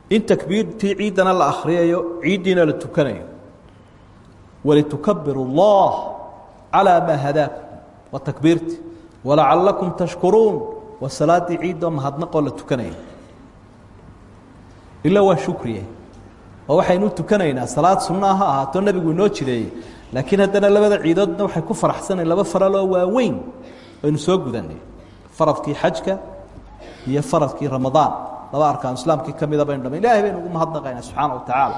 In takbiirtii ciiddana la akhriyayo ciiddiina la tukanayo. Walitukabiru اllah calىa maa hadaakum waa takbiirti walacalakum tashkuruun. Waa salaaddii ciidoo mahadnaqoo la tukanayo. Ila waa shukriye oo waxaynu tukanaynaa salaad sunaa ha ahaato nebigu inoo jireeyey. Laakiin haddana labada ciidoodna waxay ku faraxsanayn laba faraloo waaweyn aynu soo gudanay faradkii xajka iyo faradkii ramadaan. Laba arkaan islaamkii ka mida baynu dhama ilahay baynu ugu mahadnaqaynaa subxaana wa tacaala.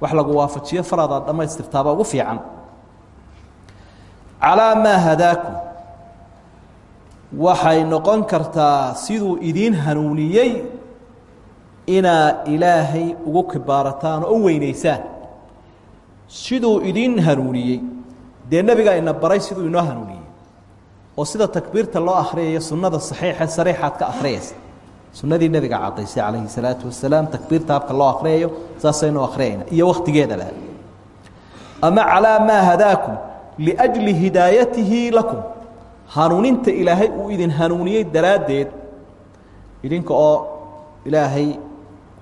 Wax lagu waafajiyo faradaad dhammaystirtaaba ugu fiican. Calaa maa hadaakum. Waxay noqon kartaa siduu idiin hanuuniyey inaa ilaahay ugu kibaarataan oo u weynaysaan. Siduu idiin hanuuniyey dee nebigaa ina baray siduu inoo hanuuniyey. Oo sida takbiirta loo akhriyayo sunnada saxiixe sariixaad ka akhriyaysa sunnadii nebiga caddaysay calayhi salaatu wasalaam takbiirta habka loo akhriyayo saasaynu akhriyayna iyo wakhtigeeda ama calaa maa hadaakum liajli hidaayatihi lakum. Hanuuninta ilaahay uu idin hanuuniyey daraaddeed idinka oo ilaahay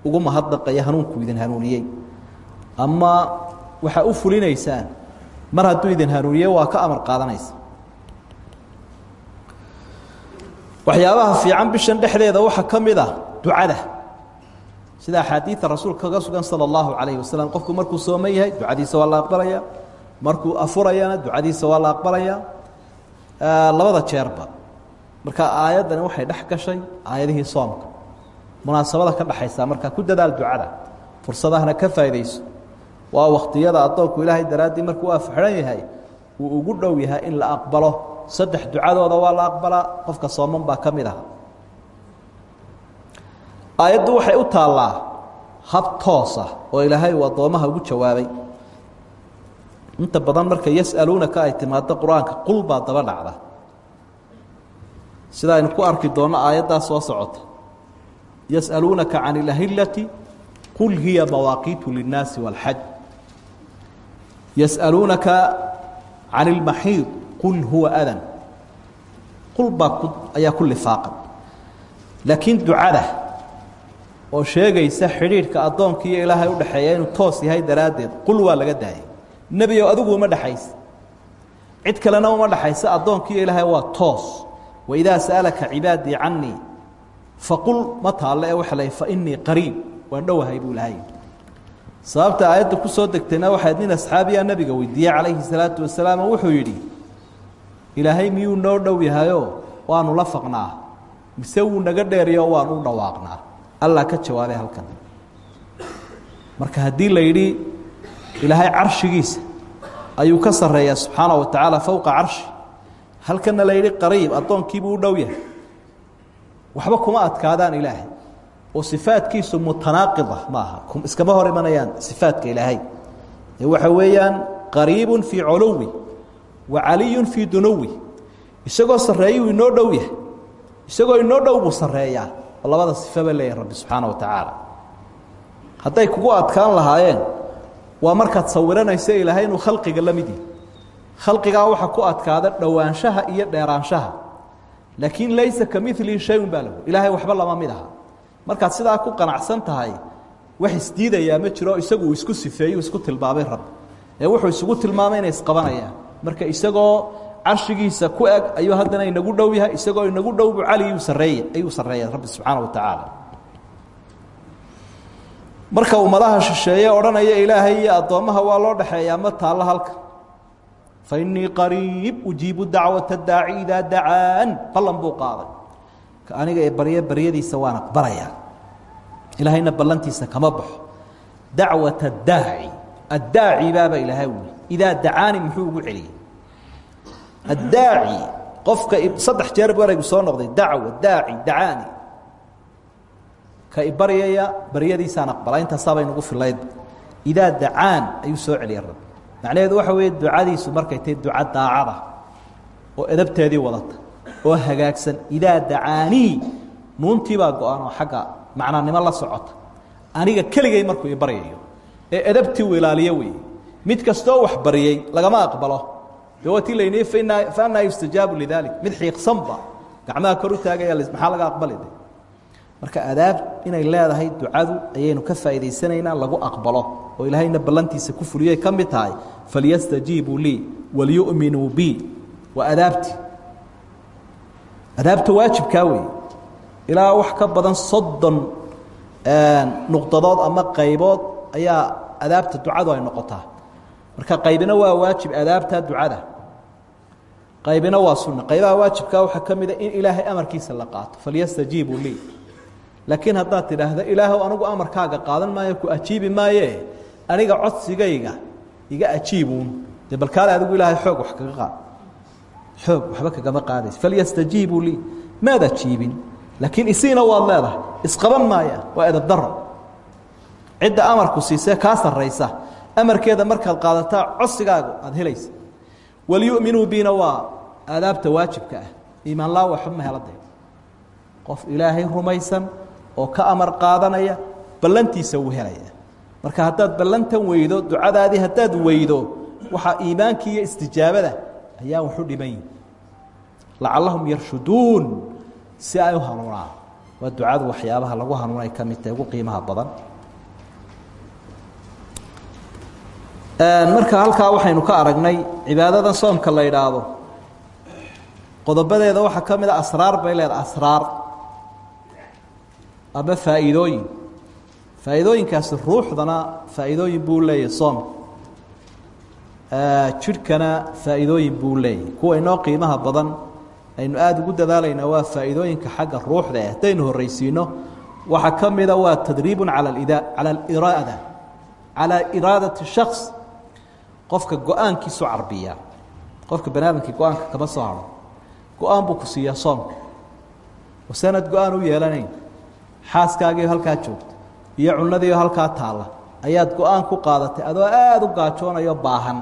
ugu mahadnaqaya hanuunkuu idin hanuuniyey. Ama waxaa u fulinaysaan mar hadduu idin hanuuniye waa ka amar qaadanaysa. Waxyaabaha fiican bishan dhexdeeda waxaa ka mid ah ducada. Sida axaadiida rasuulka kaga sugan sala calayhi wasalam qofku markuu sooman yahay ducadiisa waa la aqbalaya. Markuu afurayana ducadiisa waa la aqbalaya. Labada jeerba. Marka aayaddani waxay dhex gashay aayadihii soomka munaasabada ka dhexaysa markaa ku dadaal ducada fursadahana ka faa'iidayso waa wakhtiyada addoonku ilaahay daraaddii markuu afxidhan yahay uu ugu dhow yahay in la aqbalo. Saddex ducadooda waa la aqbalaa qofka sooman baa ka mid aha. Waxay u taallaa hab toosa oo ilaahay uu addoommaha ugu jawaabay. Inta badan marka yas'aluunaka ay timaado qur'aanka qul baa daba dhacda. Sida aynu ku arki doonno aayaddaa soo socota yas'aluunaka can ilahillati qul hiya mawaaqiitu linnaasi wاlxaj yas'aluunaka can ilmaxiid qul huwa adan qul baa ayaa ku lifaaqan laakiin ducada oo sheegaysa xidhiidhka addoonka iyo ilaahay u dhexeeya inuu toos yahay daraaddeed. Qul waa laga daayay nebiyow adigu uma dhexaysa cid kalena uma dhexaysa addoonka iyo ilaahay waa toos. Waidaa sa'alaka cibaadii canii faqul ma taalle ee waxa la fainii qariib waan dhowahay buu lahay sababta aayadda ku soo degtayna waxayd nin asxaabiyaa nebiga weydiiyey calayhi salaatu wasalaam wuxuu yidhi ilaahay miyuu noo dhow yahayoo waanu la faqnaa mise wuu naga dheeriyo waanu u dhawaaqnaa? Allah ka jawaabay halkan. Marka haddii la yidhi ilaahay carshigiisa ayuu ka sarreeyaa subxaana wa tacaala fowqa carshi halkana la yidhi qariib addoonkiibuu u dhow yahay waxba kuma adkaadaan ilaahay. Oo sifaadkiisu mutanaaqida ma aha iskama hor imanayaan sifaadka ilaahay. Waxa weeyaan qariibun fii culuwi wa caliyun fii dunuwi. Isagoo sarreeyuu inoo dhow yahay. Isagoo inoo dhow buu sarreeyaa. Labada sifaba leeyahay rabbi subxaana wa tacaala. Hadday kugu adkaan lahaayeen waa markaad sawiranayso ilaahay inuu khalqiga la mid yahay. Ku adkaada dhowaanshaha iyo dheeraanshaha laakiin laysa ka milihi shayun baa lahu. Ilaahay lama mid aha. Markaad sidaa ku qanacsan tahay wax isdiidayaa ma jiro isagu isku sifeeyu isku tilmaamay rabbi ee wuxuu isugu tilmaamay inay isqabanayaan. Marka isagoo carshigiisa ku eg ayuu haddana inagu dhow yahay isagoo inagu dhow buu caliyuu sareeye ayuu sarreeya rabbi subxaana wa tacaala marka ummadaha shisheeye odhanaya ilaahay iyo addoommaha waa loo dhexeeyaa ma taallo halka innii qariib ujiibu dacwata daaci idaa dacaan. Ballan buu qaaday. Aniga ee baryo baryadiisa waan aqbalayaa. Ilaahayna ballantiisa kama baxo. Dacwata daaci. Addaaci baaba ilaahay wuli idaa dacaani muxuu ugu celiyey. Addaaci. Qofka saddex jeer baraygu soo noqday. Dacwa daaci dacaani. Ka ibaryaya baryadiisaan aqbalaa intaasaabay nagu filayd idaa dacaan ayuu soo celiyay rabbi macnaheedu waxa weeye ducadiisu markay tahay duca daacada oo edabteedii wadata oo hagaagsan. Idaa dacaanii nuuntii baa go-an oo xagga macnaanimo la socota. Aniga keligay markuu ibaryayo ee edabtii uu ilaaliyo weeye. Mid kastoo wax baryey lagama aqbalo. De waa tii laynii fa annaa yustajaabu lidalik. Mid xiiqsanba gacmaha kor u taagaya maxaa laga aqbali de marka adaab inay leedahay ducadu ayaynu ka faa'idaysanaynaa lagu aqbalo oo ilaahayna ballantiisa ku fuliyay ka mid tahay falyastajiibuu lii walyu'minuu bi. Waa adaabti. Adaabta waajibkaa weeye. Ilaa wax ka badan soddon nuqdadood ama qaybood ayaa adaabta ducadu ay noqotaa. Marka qaybina waa waajib adaabta ducada. Qaybina waa sunna. Qaybaha waajibkaa waxaa ka mida in ilaahay amarkiisa la qaato. Falyastajiibuu lii. Laakiin haddaad tidhaahdo ilaahow anigu amarkaaga qaadan maayo ku ajiibi maaye aniga codsigayga iga ajiibuun dee balkaale adigu ilaahay xoog wax kaga qaad. Xoog waxba kagama qaadaysa falyastajiibuu lii. Maad ajiibin laakiin isiina waad leedahay. Isqaban maaya. Waa edabdaro cidda amarku siisee kaa sarraysa. Amarkeeda markaad qaadataa codsigaagu aada helaysa. Walyu'minuu biina waa aadaabta waajibka ah. Iimaan laa waxba ma helade qof ilaahay rumaysan oo ka amar qaadanaya ballantiisa wuu helaya marka haddaad ballantan weydo ducadaadii haddaad weydo waxaa iimaankii iyo istijaabada ayaa waxu dhiman yihi lacallahum yarshuduun si ay u hanuunaan. Waa ducadu waxyaabaha lagu hanuunay ka mid tahay ugu qiimaha badan. Marka halkaa waxaynu ka aragnay cibaadadan soomka la idhaahdo qodobadeeda waxaa ka mid a asraar bay leedahay asraar. Ama faa'iidooyin faa'iidooyinkaasi ruuxdana faa'iidooyin buu leeyahay soomka jidhkana faa'iidooyin buu leeyahay. Kuwa inoo qiimaha badan aynu aada ugu dadaalaynaa waa faa'iidooyinka xagga ruuxda eh haddaynu horraysiino. Waxaa ka mida waa tadriibun cala alida cala aliraada. Calaa iraadati shaks qofka go'aankiisu carbiya qofka bani aadamkii go'aanka kama soo haro. Go'aan buu ku siiyaa soomka oo sanad go'aan u yeelanayn. Xaaskaagiio halkaa joogta iyo cunadiio halkaa taalla. Ayaad go'aan ku qaadatay adoo aada u gaajoonayo baahan.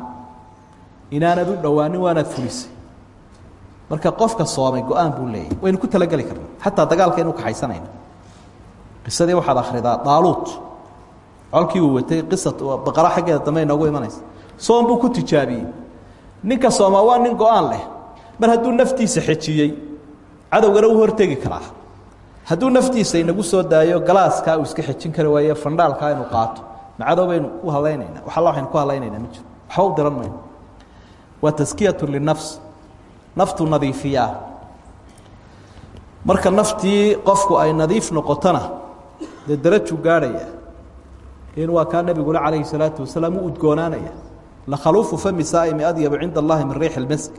Inaanad u dhowaanin waanaad fulisay. Marka qofka soomay go'aan buu leeyahy waynu ku talageli karna xataa dagaalkaynu kaxaysanayna qisadii waxaad akhridaa daaluut colkii uu watay qisa baqara xaggeeda dambe inoogu imanaysa. Soom buu ku tijaabiyey. Ninka soomaa waa nin go'aan leh. Mar hadduu naftiisa xejiyey cadowgana u hortegi karaa hadduu naftiisa inagu soo daayo galaaskaa uu iska xejin kari waaye fandhaalkaa inu qaato. Ma cadow baynu ku hadlaynaynaa wax alla waxaynu ku hadlaynaynaa ma jiro. Waxba u diran mayno. Waa taskiyatu linafs. Naftu nadiifiyaa. Marka naftii qofku ay nadiif noqotona dee darajuu gaadhaya in waa kaa nebigule calayhi salaatu wasalaam u udgoonaanaya. Lakhaluufu fami saa'imi adyabu cinda allahi min riixi lmask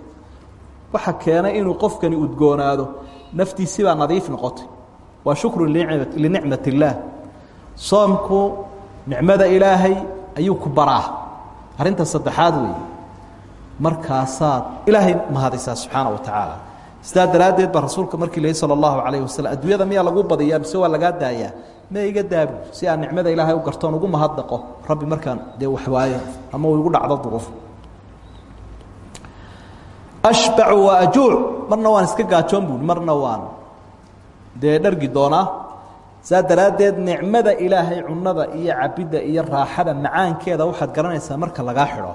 waxa keenay inuu qofkani udgoonaado. Naftiisibaa nadiif noqotay waa shukru linicmat illaah soomku nicmada ilaahay ayuu ku baraa. Arrinta saddexaad weeye markaasaad ilaahay mahadisaa subxaana wa tacaala. Sidaa daraaddeed baa rasuulka markii lahi sala allahu calayh wasalam adduunyada miyaa lagu badiyaa mise waa lagaa daayaa? Ma iga daabu. Si aan nicmada ilaahay u gartoon ugu mahadnaqo rabbi markaan dee waxwaayo ama uu igu dhacdo duruuf. Ashbacu waa ajuuc. Marna waan iska gaajoon buui marna waan dee dhargi doonaa saa daraaddeed nicmada ilaahay cunada iyo cabidda iyo raaxada macaankeeda waxaad garanaysaa marka lagaa xidho.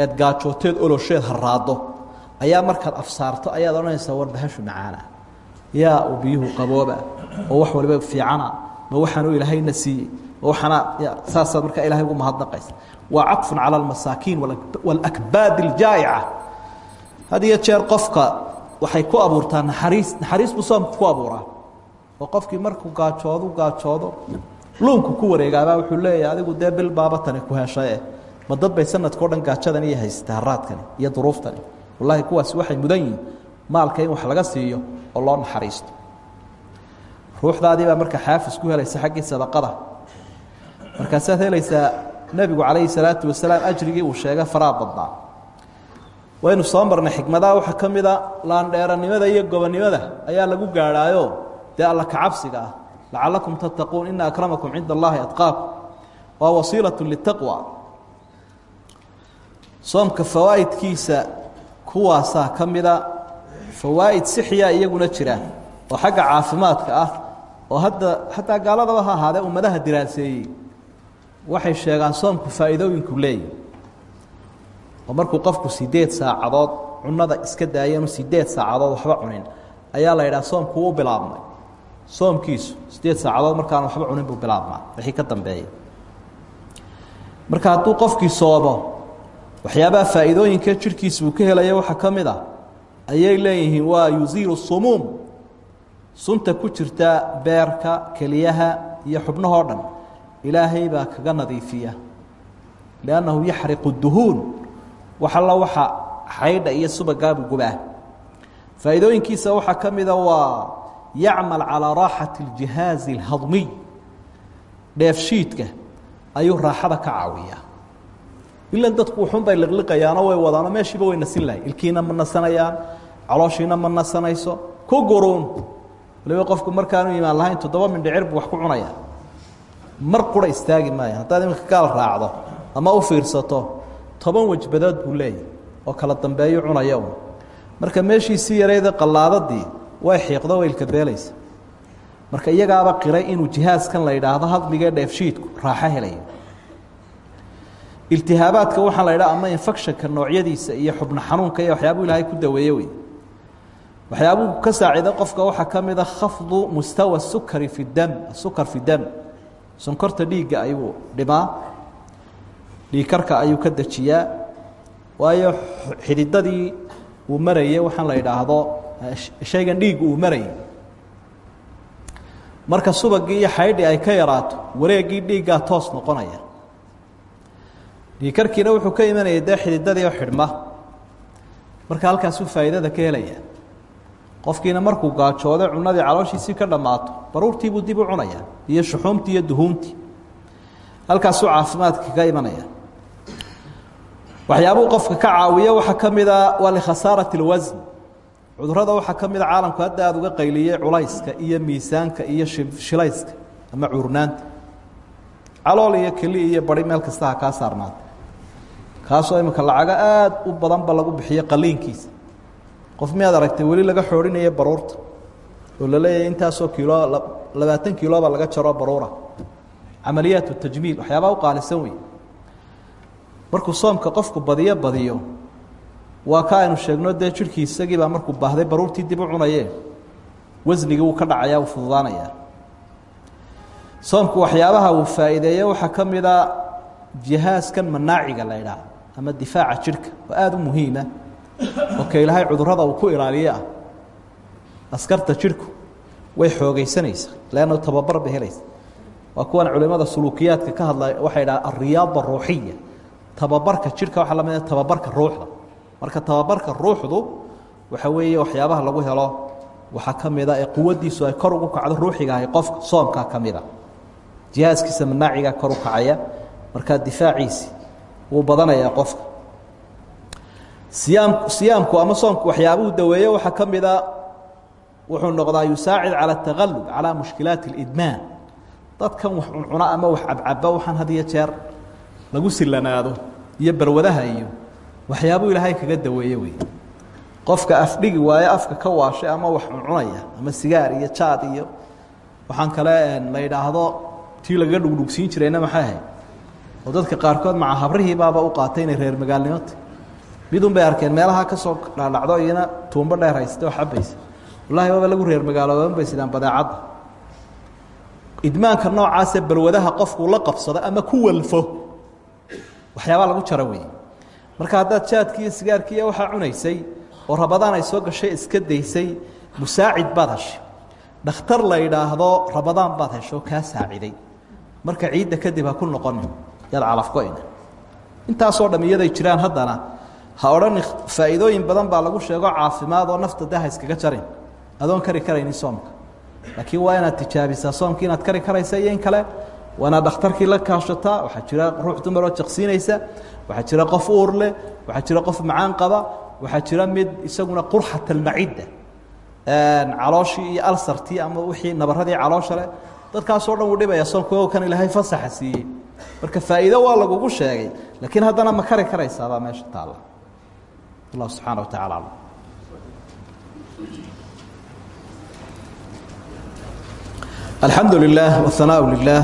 Eed gaajooteed olosheed haraado ayaa markaad afsaarto ayaad odhanaysaa war macaana. Yaa uu biyuhu qabooba oo wax waliba fiicana ma waxaanu ilaahayna siiyey waxaana saasaad markaa ilahay ugu mahadnaqaysa. Waa caqfun cala almasaakiin waalakbaad اljaa'ica had iyo jeer qofka waxay ku abuurtaa naxariis. Naxariis buu soomku ku abuuraa. Oo qofkii markuu gaajoodu gaajoodo luunku ku wareegaabaa wuxuu leeyahay adigu dee bil baaba tani ku heshaye. Ma dad bay sanadkao dhan gaajadan iyo haystaa haraadkani iyo duruuftani. Wallahi kuwaasi waxay mudan yihiin maalka in wax laga siiyo oo loo naxariisto. Ruuxdaadii baa marka xaafis ku helaysa xaggii sadaqada. Markaasaad helaysaa nebigu calayhi salaatu wasalaam ajrigii uu sheegay faraa badnaa waynu soo marnay xikmadaha waxaa ka mida laandheeranimada iyo gobonnimada ayaa lagu gaadhaayo dee alla kacabsiga ah. Lacalakum tattaquun ina akramakum cinda allahi adqaakum waa wasiilat litaqwa soomka fawaa'idkiisa kuwaasaa ka mida fawaa'id sixiya iyaguna jira oo xagga caafimaadka ah oo hadda xataa gaaladaba ha ahaadee ummadaha diraaseeyey. Waxay sheegaan soomku faa'iidooyinku leeyihi oo markuu qofku sideed saacadood cunada iska daayanu sideed saacadood waxba cunin ayaa la yidhaha soomku u bilaabmay. Soomkiisu sideed saacadood markaan waxba cunin buu bilaabmaa wixii ka dambeeya marka hadduu qofkii soomo waxyaabaha faa'iidooyinka jidhkiisa uu ka helaya waxaa ka mid a ayay leeyihiin waa yusiilu sumuum. Sunta ku jirta beerka keliyaha iyo xubnahoo dhan ilaahay baa kaga nadiifiya liannahu yaxriqu duhuun wax alla waxa xaydha iyo subagaabu gubaa faa'iidooyinkiisa waxaa ka waa yacmal calaa raaxati اljihaazi اlhadmiy dheefshiidka ayuu raaxada ka caawiyaa. Ilan dadku wuxun bay liqliqayaanoo way wadaano meeshiiba way nasin lahay. Ilkiina ma nasanayaan calooshiina ma nasanayso ku guruun waliba qofku markaanu imaan lahayn toddoba mindhicir buu wax ku cunaya mar qura istaagi maaya haddaad iminka gaal raacdo ama u fiirsato toban wejbadood buu leeyahy oo kala dambeeyo cunaya un marka meeshiisii yarayda qallaadadii way xiiqdo waylka beelaysa. Marka iyagaaba qiray inuu jihaaskan la yidhaahdo hadmigee dheefshiidku raaxo helayo iltihaabaadka waxaa la yidhaha ama infectionka noocyadiisa iyo xubno xanuunka iyo waxyaabuu ilaahay ku daweeye wey waxyaabuu ka saacida qofka waxaa ka mida khafdu mustawa sukari fi dam asukar fi dam. Sonkorta dhiigga ayuu dhimaa dhiikarka ayuu ka dejiyaa. Waayo xididadii uu marayey waxaan la idhaahdo shaygan dhiig uu marayay. Marka subagii iyo xaydhi ay ka yaraato wareegii dhiiggaa toos noqonaya. Dhiikarkiina wuxuu ka imanayay dee xididadii oo xidhma. Marka halkaasuu faa'iidada ka helaya qofkiina markuu gaajooday cunadii calooshiisii ka dhammaato baruurtiibuu dib u cunaya iyo shuxuumtii iyo duhuumtii. Halkaasuu caafimaadka ka imanaya waxyaabuu qofka ka caawiya waxaa ka mida waa likhasaarati اlwasn cudurrada waxaa ka hadda aada uga qayliyey culayska iyo miisaanka iyo shilayska ama cuurnaanta. Calool iyo keli iyo bari meel kasta ha kaa kaasoo imika lacago aada u badanba lagu bixiyo qaliinkiisa. Qof miyaad aragtay weli laga xoodhinaya baruurta? Oo la leeyahay intaasoo kiilo labaatan kiiloba laga jaro baruura. Camaliyaat tajmiil waxyaabaa qaalisan wey markuu soomka qofku badiyo badiyo. Waa ka aynu sheegno dee jirhkii isagiibaa markuu baahday baruurtii dib u cunayee. Wasnigii wuu ka dhacaya uu fududaanaya soomku waxyaabaha uu faa'iideeyo waxaa ka mida jihaaskan manaaciga la idhaah ama difaaca jirhka oo aada u muhiima oo ka ilaahay cudurrada uu ku ilaaliye ah. Askarta jirhku way xoogaysanaysaa leanna tababar bay helaysa waa kuwan culimada suluukiyaadka ka hadla waxay dhaha alriyaada ruuxiya tababarka jirhka waxaa la mid tababarka ruuxda. Marka tababarka ruuxdu waxa weeye waxyaabaha lagu helo waxaa ka mida ee quwaddiisu ay kor ugu kacdo ruuxigahay qofka soomkaa ka mida jihaaskiisa manaacigaa kor u kacaya markaa difaaciisi wuu badanayaa qofka. Siyaam siyaamku ama soomku waxyaabuhu daweeye waxaa ka mida wuxuu noqdaa yusaacid cala ataqalub calaa mushkilaati اlidmaan dadkan wax cuncuna ama wax cabcaba waxaan had iyo jeer lagu silanaado iyo balwadaha iyo waxyaabuu ilaahay kaga daweeye wey qofka afdhigi waaye afka ka waashay ama wax cuncunaya ama sigaar iyo jaad iyo waxaan kale la yidhaahdo tii lagaga dhugdhugsiin jirayna maxay ahayd oo dadka qaarkood maca habrihii baaba u qaatay inay reer magaalnimota midun bay arkeen meelaha ka soo dhaadhacdo iyana tuumbo dheer haysta oo wallahi waaba lagu reer magaalooban bay sidaan badeecadda idmaanka noocaasee balwadaha qofkuu la qabsado ama ku walfo waxyaabaa lagu jaro weeye. Marka haddaad jaadkii iyo sigaarkii iyo waxaa cunaysay oo rabadaan ay soo gashay iska daysay musaacid baad heshay. Dhakhtar la yidhaahdo rabadaan baad hesho kaa saaciday. Marka ciidda kadib ha ku noqonin yaad calafgo-ina intaasoo dham iyaday jiraan haddana ha odhan faa'iidooyin badan baa lagu sheego caafimaad oo nafta daha iskaga jarin. Adoon kari karaynin soomka. Laakiin waa inaad tijaabisaa soomkii inaad kari karaysa iyo in kale waa inaad dhakhtarkii la kaashataa waxaa jira ruux dumaroo jaqsiinaysa waxaa jira qof uur leh waxaa jira qof macaan qaba waxaa jira mid isaguna qurxat almacidda calooshii iyo alsartii ama wixii nabaradii caloosha leh dadkaasoo dhan uu dhibaya soomka kan ilaahay fasaxa siiyey. Marka faa'iido waa lagugu sheegay laakiin haddana ma kari karaysaabaa meesha taalla. Allah subxaana wa tacala aclam. Alxamdu lilah whanaaءu lilah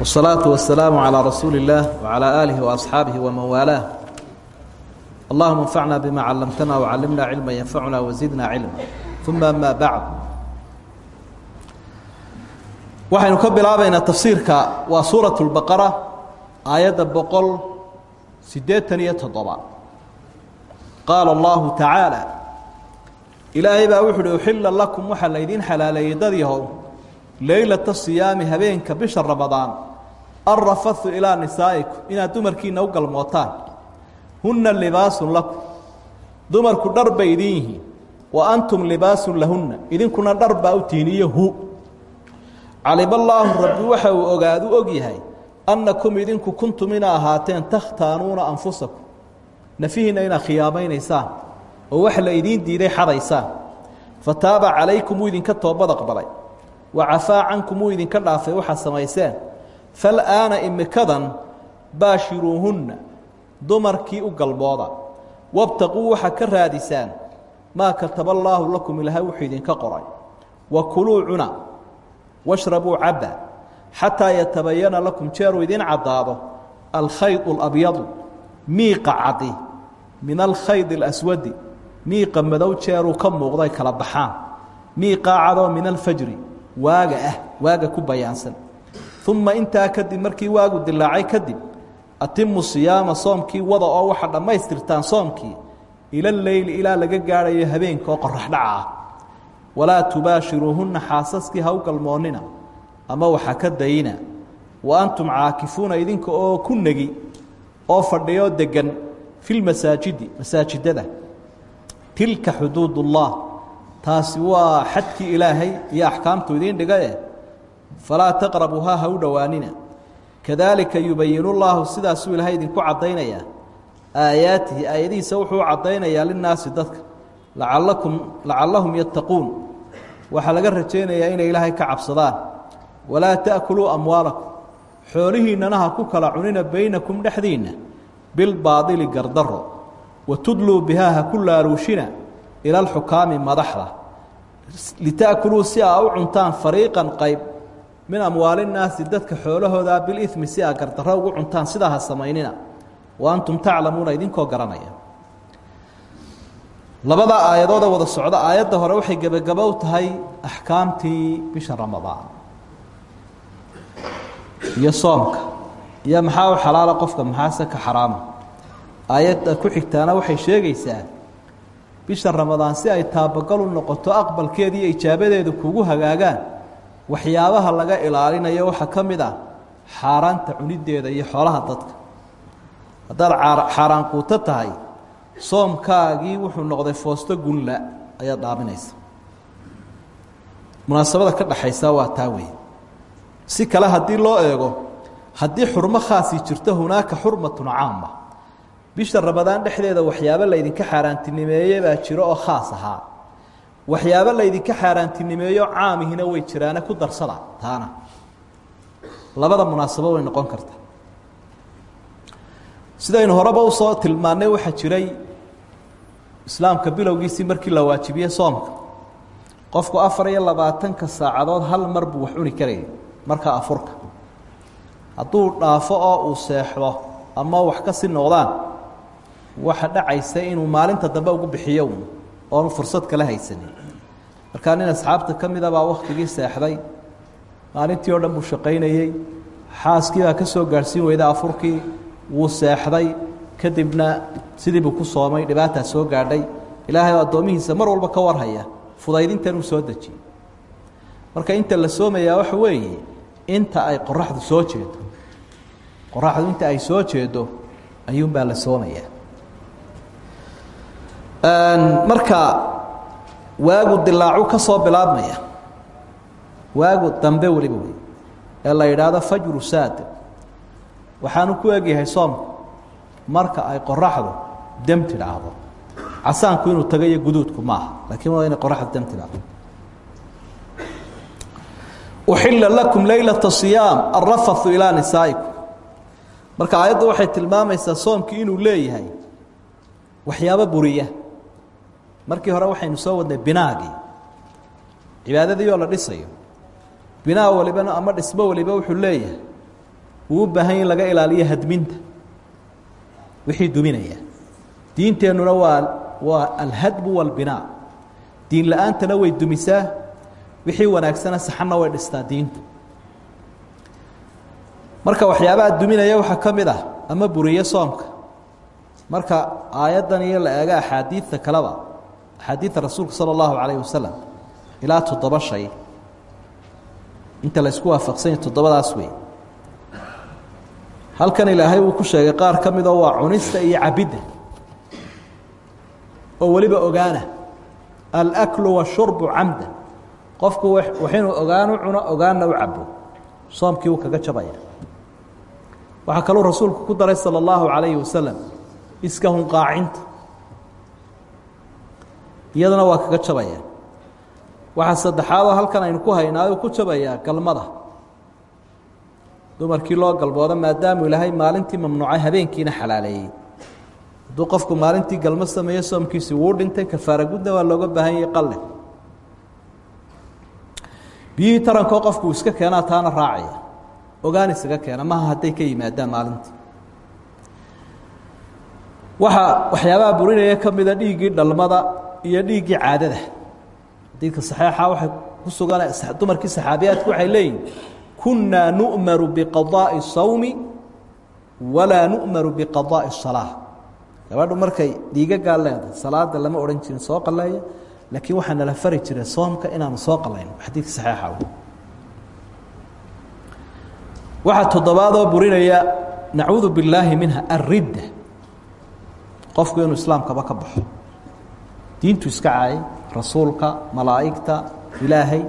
wsalaatu wasalaamu calaa rasuuli illaah wacalaa aalihi waasxaabihi waman waalaah allahuma anfacnaa bima callamtana wcalimna cilma yanfacunaa wasidna cilma uma amaa bacd waxaynu ka bilaabaynaa tafsiirka waa suurat lbaqara aayadda boqol siddeetan iyo toddoba qaala allahu tacaala ilaahay baa wuxu uhi uxilla lakum waxaa laydin xalaaleeyey dadyahow leylata siyaami habeenka bisha ramadaan alrafathu ilaa nisaa'ikum inaad dumarkiina u galmootaan. Hunna libaasun lakum. Dumarku dhar bay idin yihiin. Wa antum libaasun lahunna. Idinkuna dhar baa u tihiin iyo hu. Calima allaahu rabbi waxa uu ogaadu og yahay annakum idinku kuntum ina ahaateen takhtaanuuna anfusakum. Nafihiinna inaad khiyaamaynaysaan oo wax la idiin diiday xadaysaan. Fa taaba calaykum wuu idinka toobad aqbalay. Wacafaa cankum wuu idinka dhaafay waxaad samayseen fal'aana imikadan baashiruuhunna dumarkii u galmooda wabtaquu waxaad ka raadisaan maa kataba allaahu lakum ilaahay wuxuu idinka qoray. Wa kuluu cuna washrabuu cabba. Xataa yatabayana lakum jeeruu idin caddaado alkhayd اlabyadu miiqa cadi min alkhayd اlaswadi miiqa madow jeeruu ka muuqday kala baxaan. Miiqaa cadoo min alfajri waaga ah waaga ku bayaansan uma intaa kadib markii waagu dilaacay kadib atimu siyaama soomkii wada oo waxa dhammaystirtaan soomkii ila leyli ilaa laga gaadhayo habeenka oo qorax dhaca. Ah walaa tubaashiruuhunna xaasaskii ha ama waxa ka dayina wa antum caakifuuna idinka oo ku negi oo fadhiyoo degan filmasaajidi masaajidada. Tilka xuduud ullah taasi waa xadkii ilaahay iyo axkaamtu idiin dhigae falaa taqrabuuhaa ha u dhowaanina. Kadaalika yubayinu llaahu sidaasuu ilaahay idinku caddaynayaa aayaatihi aayadihiisa wuxuu u caddaynayaa linnaasi dadka. Lacalakum lacallahum yattaquun. Waxaa laga rajaynayaa inay ilaahay ka cabsadaan. Walaa ta'kuluu amwaalakum. Xoolihiinnana ha ku kala cunina baynakum dhexdiinna bilbaadili gardaro wa tudluu bihaa ha ku laaluushina ila alxukaami madaxda. Lita'kuluu si aa u cuntaan fariiqan qayb min amwaalinnaasi dadka xoolahoodaa bilimi si aa gardarro ugu cuntaan sidaa ha samaynina. Wa antum taclamuuna idinkoo garanaya. Labada aayadoode wada socda aayadda hore waxay gebagabo u tahay axkaamtii bisha ramadaan. Iyo soomka. Iyo maxaa u xalaala qofka? Maxaase ka xaraama? Aayadda ku xigtaana waxay sheegaysaa bisha ramadaan si ay taabagal u noqoto aqbalkeeda iyo ijaabadeedu kugu hagaagaan waxyaabaha laga ilaalinayo waxaa ka mid ah xaaraanta cunideeda iyo xoolaha dadka. Haddaad xaaraan quuto tahay soomkaagii wuxuu noqday foosto gunla ayaad dhaaminaysa. Munaasabada ka dhaxaysa waa taa wey si kale haddii loo eego haddii xurmo khaasi jirto hunaaka xurmatun caama bisha ramadaan dhexdeeda waxyaabo laydinka xaaraantinimeeye baa jiro oo khaas ahaa waxyaabo laydinka xaaraantinimeeyo caamihina way jiraane ku darsada taana. Labada munaasabo way noqon karta. Sidaynu horeba u soo tilmaannay waxaa jiray islaamka bilowgiisii markii la waajibiyey soomka. Qofku afar iyo labaatanka saacadood hal mar buu wax cuni karayay marka afurka. Hadduu dhaafo oo uu seexdo ama wax ka sii noqdaan waxa dhacaysa inuu maalinta dambe ugu bixiyo un oonu fursad kala haysanin markaa nin asxaabta ka mida baa waktigii seexday. Maalintii oo dhan buu shaqaynayey xaaskii baa ka soo gaadhsiin weyda afurkii wuu seexday. Kadibna sidii buu ku soomay dhibaataa soo gaadhay. Ilaahay oo addoomihiisa mar walba ka warhaya fudaydintan uu soo dejiyey marka inta la soomayaa waxa weeye inta ay qoraxdu soo jeedo. Qoraxdu inta ay soo jeedo ayuunbaa la soomayaa. Marka waagu dilaacu ka soo bilaabmaya. Waagu dambe weliba wey ee la yidhaahdo fajru saad. Waxaanu ku egyahay soomku marka ay qoraxdu dem tidhaahdo. Casaanku inuu tago guduudku maaha laakiin waa inay qoraxdu dem tidhaahdo. Uxila lakum laylata siyaam alrafathu ilaa nisaa'ikum. Marka aayaddu waxay tilmaamaysaa soomkii inuu leeyahay waxyaabo buriya markii hore waxaynu soo wadnay binaagii cibaadadii la dhisayo. Binaa walibana ama dhismo waliba wuxuu leeyahay uu u baahan laga ilaaliyo hadminta. Wixii duminaya. Diinteennuna waa waa alhadbu walbinaa diin la'aantana way dumisaa wixii wanaagsana saxanna way dhistaa diintu marka waxyaabaha duminaya waxaa ka mid ah ama buriye soomka. Marka aayaddan iyo la eego axaadiidta kaleba axaadiida rasuulka sala allahu calayh wasalam ilaa toddoba shay. Inta laysku waafaqsanya toddobadaas wey halkan ilaahay uu ku sheegay qaar ka midoo waa cunista iyo cabidda. Oo weliba ogaana alaklu washurbu camda. Qofku wax inuu ogaan u cuno ogaanna u cabo soomkii wuu kaga jabaya waxaa kaluu rasuulku ku daray sala allahu calayhi wasalam iska hunqaacinta iyadana waa kaga jabaya. Waxaa saddexaadoo halkan aynu ku haynaayo ku jabayaa galmada. Dumarkii loo galboodo maadaamuu ilaahay maalintii mamnuucay habeenkiina xalaaleeyey. Hadduu qofku maalintii galmo sameeyo soomkiisi wuu dhintay kafaara gudna waa looga baahan yahay qalle biyihii tarankoo qofku iska keenaa taana raacaya. Ogaan isaga keena maha hadday ka yimaadaan maalintii waxaa waxyaabaha burinaya ka mida dhalmada iyo dhiiggii caadada. Xadiidka saxiixa waxay ku sugan dumarkii saxaabiyaadku waxay leeyihiin kunnaa nu'maru biqadaa'i sawmi walaa nu'maru biqadaa'i الsalaa gabadhu markay dhiigagaa leedahay salaada lama odhan jirin soo qaleeya laakiin waxaa nala fari jiray soomka inaanu soo qalayno xadiidka saxiixa waxaa toddobaadoo burinaya nacuudu billaahi minha alridda qofku inuu islaamkaba ka baxo. Diintu iska caayay rasuulka malaa'igta ilaahay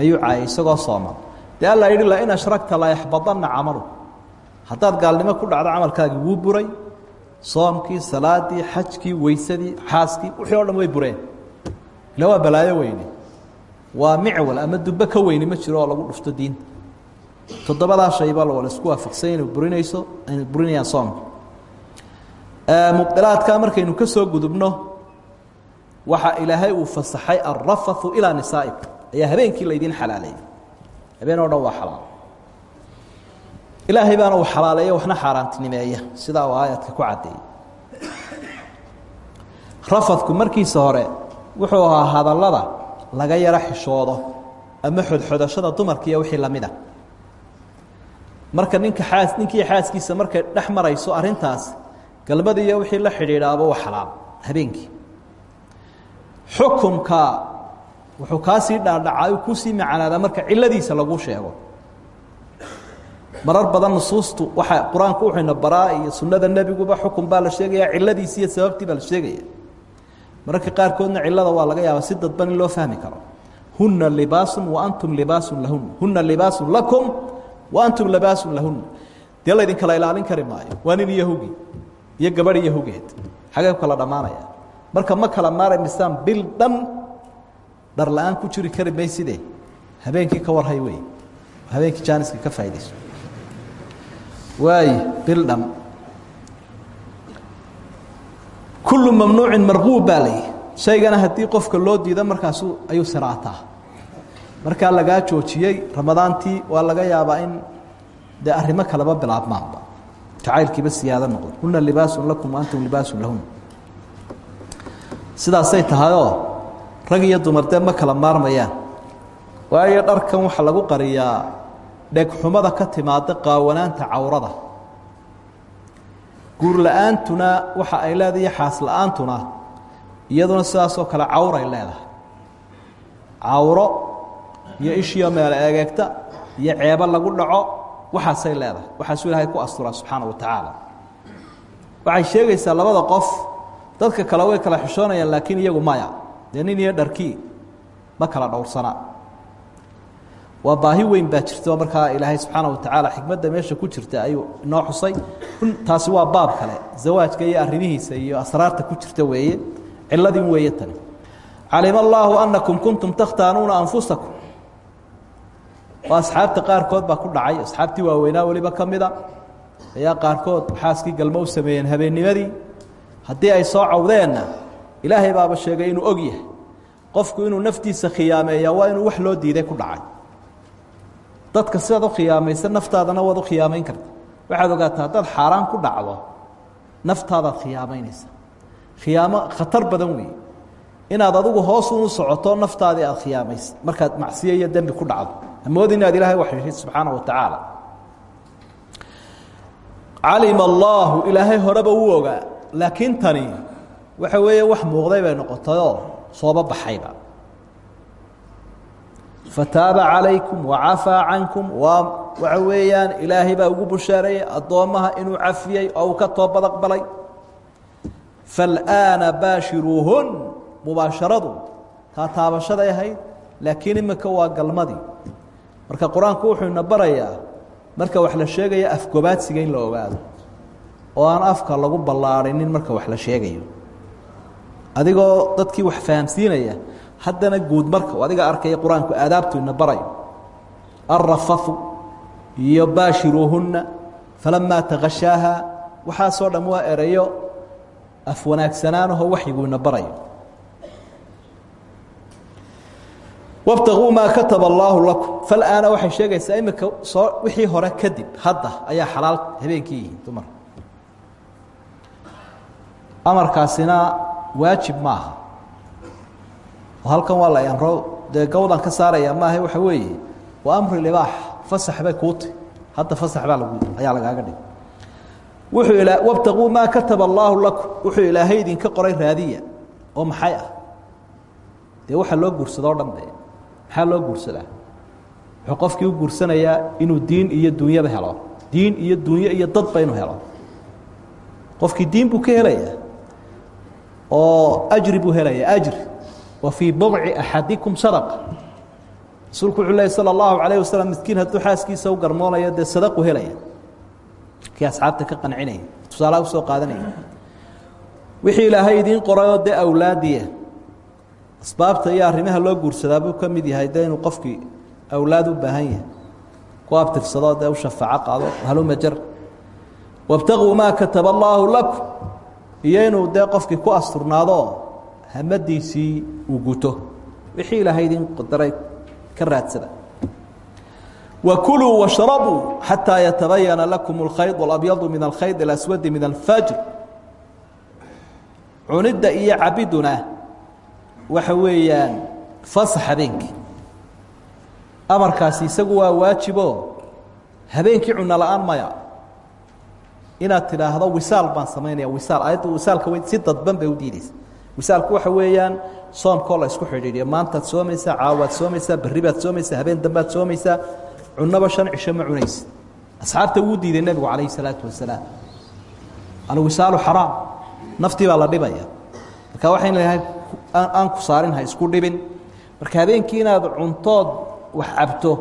ayuu caayay isagoo sooman. Dee alla yidhi lain ashragta layaxbadanna camalu. Haddaad gaalnimo ku dhacdo camalkaagii wuu buray soomkii salaadii xajkii weysadii xaaskii wixii o dhan way bureen. Ila waa balaayo weyne. Waa micwal ama dubbe ka weyni ma jiro lagu dhufto diinta. Toddobadaa shayba la isku waafaqsany inay burinayso inay burinayaan soomka mubdilaadkaa markaynu ka soo gudubno waxa ilaahay uu fasaxay alrafathu ilaa nisaa'ikum ayaa habeenkii laydin xalaaleeyey habeen oo dhan waa xalaal. Ilaahay baana uu xalaaleeya waxna xaaraantinimeeya. Sidaa uu aayadka ku caddeeyey rafadku markiisa hore wuxuu ahaa hadallada laga yaro xishoodo ama xodxodashada dumarka iyo wixii la mid a. Marka ninka xaas ninkii xaaskiisa markay dhex marayso arrintaas galmadi iyo wixii la xidhiidhaaba waa xalaal habeenkii. Xukunka wuxuu kaa sii dhaadhacaa ku sii macanaadaa marka ciladiisa lagu sheego. Marar badan nusuustu waxa qur'aanku wuxuyna baraa iyo sunnada nebiguba xukun baa la sheegaya ciladiisi iyo sababtii baa la sheegaya. Mararka qaarkoodna cilada waa laga yaabaa si dadban in loo fahmi karo. Huna libaasun wa antum libaasun lahuna huna libaasun lakum wa antum libaasun lahuna dee laydin kala ilaalin kari maayo? Waa nin iyo hugi iyo gabadh iyo hugeed. Xagee ku kala dhammaanaya. Marka ma kala maara misaan bil dhan dhar la'aan ku jiri kari mayside habeenkii ka warhay wey habeenkii jaaniska ka faaidayso waay bil dhan kullu mamnuucin marquub baa layihi shaygana haddii qofka loo diido markaasu ayuu siraataa. Markaa lagaa joojiyey ramadaantii waa laga yaabaa in dee arrimo kaleba bilaabmaanba jacaylkiiba siyaado noqdo huna libaasun lakum antum libaasun lahuna sidaasay tahayoo rag iyo dumar dee ma kala maarmayaan waayo dharkan waxaa lagu qariyaa dhegxumada ka timaada qaawanaanta cawrada guur la'aantuna waxa ay leedahay xaas la'aantuna iyaduna sidaasoo kale cawray leedahay cawro iyo ishiyo meel egeegta iyo ceebo lagu dhaco waxaasay leedahay. Waxaasuu ilaahay ku asturaa subxaana wa tacaala. Waxay sheegaysaa labada qof dadka kale way kala xishoonayaan laakiin iyagu maya. Dee nin iyo dharkii ma kala dhowrsanaa waa baahi weyn baa jirta markaa ilaahay subxaana wa tacaala xikmadda meesha ku jirta ayuu inoo xusay. Taasi waa baab kale. Zawaajka iyo arrimihiisa iyo asraarta ku jirta weeye. Ciladin weeye tani. Calima allaahu anakum kuntum takhtaanuuna anfusakum waa asxaabta qaarkood baa ku dhacay. Asxaabtii waaweynaa weliba ka mida. Ayaa qaarkood xaaskii galmo u sameeyeen habeennimadii. Haddii ay soo cawdeenna ilaahay baaba sheegay inuu og yahay. Qofku inuu naftiisa khiyaameeya waa inuu wax loo diiday ku dhacay. Dadka sidaad u khiyaamaysa naftaadana waad u karta. Waxaad ogaataa haddaad xaaraan ku dhacdo naftaadaad khiyaamaynaysa khiyaamo khatar badan weeye. Inaad adigu hoos unu socoto naftaadii aad khiyaamaysa. Markaad macsiyo iyo dembi ku dhacdo amood inaad ilaahay waxyeshid subxaana wa tacaala. Calima allaahu ilaahay horeba u ogaa laakiin tani waxa weeye wax muuqday bay noqotayoo sooba baxayba. Fataaba calaykum wacafaa cankum waa waxa weeyaan ilaahay baa ugu bushaareeyey addoommaha inuu cafiyey oo uu ka toobad aqbalay faalaana baashiruuhun mubaasharadu taa taabashaday ahayd laakiin imika waa galmadii marka qur'aanku wuxuu ina barayaa marka wax la sheegaya afgobaadsiga in la ogaado oo aan afka lagu ballaarinin marka wax la sheegayo. Adigoo dadkii wax fahamsiinaya haddana guud marka adiga arkaya qur'aanku aadaabtu ina barayo. Alrafathu iyo baashiruuhunna falamaa takashaaha waxaasoo dham waa erayo af wanaagsanaanahoo waxyigu ina barayo wabtaguu maa kataba allaahu lakum. Falaana waxay sheegaysaa imika soo wixii hore kadib hadda ayaa xalaal habeenkii yihiin amarkaasina waajib maaha. Oo halkan waa la amro dee gawdan ka saaraya maaha waxa weeye waa amri libaax fasax bay kuuti hadda fasax baa lagu ayaa lagaaga dhig wuxuu ila wabtaquu maa kataba allaahu lakum. Wuxuu ilaahay idinka qoray raadiya oo maxay ah? Dee waxa loo guursadoo dhan maxaa loo guursadaa? Wuxuu qofkii u guursanayaa inuu diin iyo dunyaba helo. Diin iyo dunyo iyo dadba inuu helo. Qofkii diin buu ka helayaa oo ajri buu helayaa. Ajri wa fii budci axadikum sadaqa rasuulku wuxuu lehy calayh wasalam miskiin hadduu xaaskiisa u garmoonayo dee sadaqu helaya kii asxaabta ka qancinaya tusaalaha u soo qaadanaya. Wixii ilaahay idiin qorayoo dee awlaadiya asbaabta iyo arrimaha loo guursadaa buu ka mid yahay dee inuu qofkii awlaad u baahan yahay. Ku abtirsado dee u shafaaco qaado halumajar wabtaquu maa kataba allaahu lakum. Iyo inuu dee qofkii ku asturnaadoo hamadiisii uu guto. Wixii ilaahay idin qadaray ka raadsada. Wakuluu washrabuu xataa yatabayana lakum alkhayd alabyadu min alkhayd alaswadi min alfajr cunidda iyo cabiduna waxa weeyaan fasax habeenkii. Amarkaasi isagu waa waajibo. Habeenkii cuno la'aan maya. Inaad tidhaahdo wisaal baan samaynaya wisaal. Ayadda wisaalka w si dadban bay u diideysa wisaalku waxa weeyaan soomkoo la isku xidhiidhiyo. Maantaad soomaysaa caawaad soomaysaa berri baad soomaysaa habeen dambaad soomaysaa cunaba shan cisho ma cunaysa asxaabta wuu diiday nebigu calayhi salaatu wasalaam. Alwisaalu xaraam. Naftii baa la dhibaya. Marka waxayn leeyahay aan ku saarin ha isku dhibin. Marka habeenkii inaad cuntood wax cabto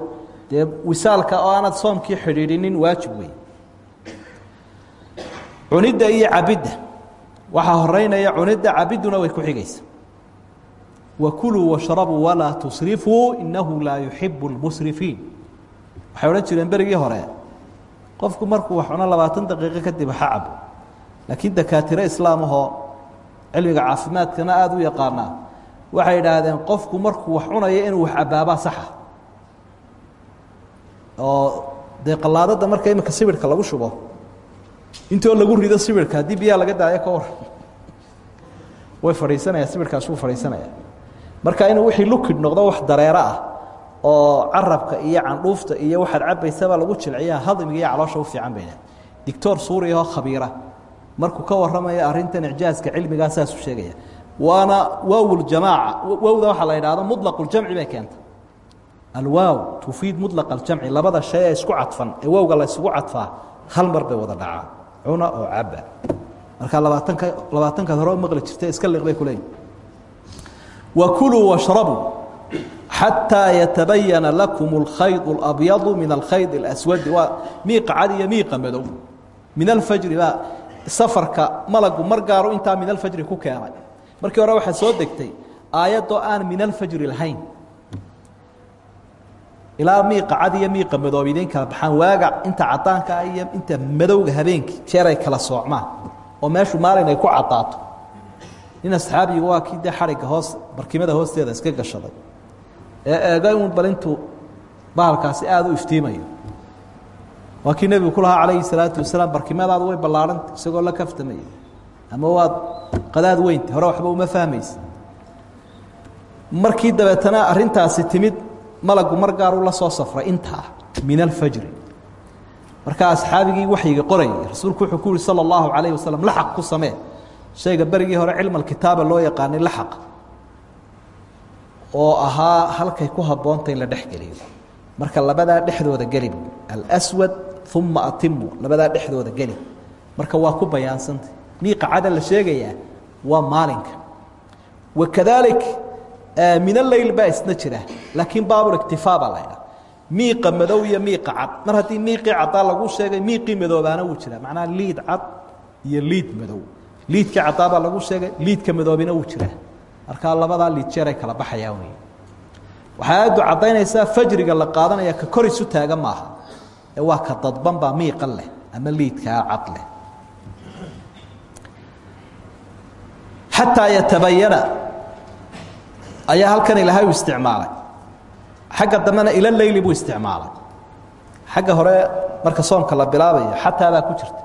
dee wisaalka oo aanad soomkii xidhiidhinin waajib wey cunidda iyo cabidda. Waxaa horeynaya cunidda cabidduna way ku xigaysa. Wakuluu washrabuu walaa tusrifuu inahu laa yuxibu lmusrifiin waxay odhan jireen berigii hore qofku markuu wax cuno labaatan daqiiqo kadib ha cabo. Laakiin dakaatiro islaamahoo cilmiga caafimaadkana aada u yaqaanaa. Waxay idhaahdeen qofku markuu wax cunayo inuu wax cabaabaa saxa. Oo dee qallaadada marka iminka sibirhka lagu shubo intoo lagu rido sibirhka haddii biyaha laga daayo ka waran way fadhiisanaya sibirhkaas wuu fadhiisanaya marka inuu wixii lukid noqdo wax dareero ah oo carabka iyo candhuufta iyo waxaad cabaysaba lagu jilciyaa hadmiga iyo caloosha u fiican bayna. Dictor suuriyaoo khabiira markuu ka warramaya arrintan icjaaska cilmigaa saasuu sheegaya waana waaw ljamaaca wowda waxaa la idhahdo muطlaq اljamci bay keenta alwaaw tufiid muطlaq اljamci labada shay ee isku cadfan ee wowga la isugu cadfaa hal mar bay wada dhacaa cuna oo caba marka labaatanka labaatankaad hore u maqli jirta iska liq bay ku leeyihin wakuluu washrabuu xataa yatabayana lakum اlkhayd اlabyadu min alkhayd اlaswadi waa miiqa cad iyo miiqa madow min alfajri baa safarka malagu mar gaaro intaa min alfajri ku keenay. Markii hore waxaa soo degtay aayaddoo aan min alfajri lahayn. Ilaa miiqa cad iyo miiqa madoob idiin kala baxaan waaga inta cadaanka ah iyo inta madowga habeenkii jeer ay kala soocmaan oo meeshu maalin ay ku cadaato nin asxaabiga waa kii dee xarigga hoos barkimada hoosteeda iska gashaday. Ee eega un bal intuu bahalkaasi u iftiimayo waa kii ku lahaa calayhi salaatu wasalaam barkimadaadu way ballaahanta isagoo la kaftamaya ama waad qadaad weynta hore waxba uma fahmaysa markii dabeetana arrintaasi timid malagu mar gaaruu la soo safray intaa min alfajri markaa asxaabigii waxyiga qorayay rasuulku wuxuu ku yihi sala allahu calayh wasalam laxaq ku samee. Shayga berigii hore cilma alkitaaba loo yaqaanay laxaq oo ahaa halkay ku habboonta in la dhex geliyo. Marka labadaa dhexdooda geli bu alswad uma atimu labadaa dhexdooda geli. Marka waa ku bayaansantay miiqa cada la sheegayaa waa maalinka. Wakadaalik min aleyl baa isna jira laakiin baabuliktifaa baa la ydhaha miiqa madow iyo miiqa cad. Mar haddii miiqii caddaa lagu sheegay miiqii madoobaana wuu jira macnaha liid cad iyo liid madow. Liidkii caddaa baa lagu sheegay liidka madoobina wuu jiraa. Markaa labadaa liid jeeray kala baxayaa wey waxay aayaddu caddaynaysaa fajriga la qaadanaya ka kor isu taaga maaha waa ka dadban baa miiqan leh ama liidkaa cad leh. Xataa yatabayana ayaa halkan ilaahay u isticmaalay. Xagga dambena ila leyli buu isticmaalay. Xagga hore marka soomka la bilaabaya xataa baa ku jirta.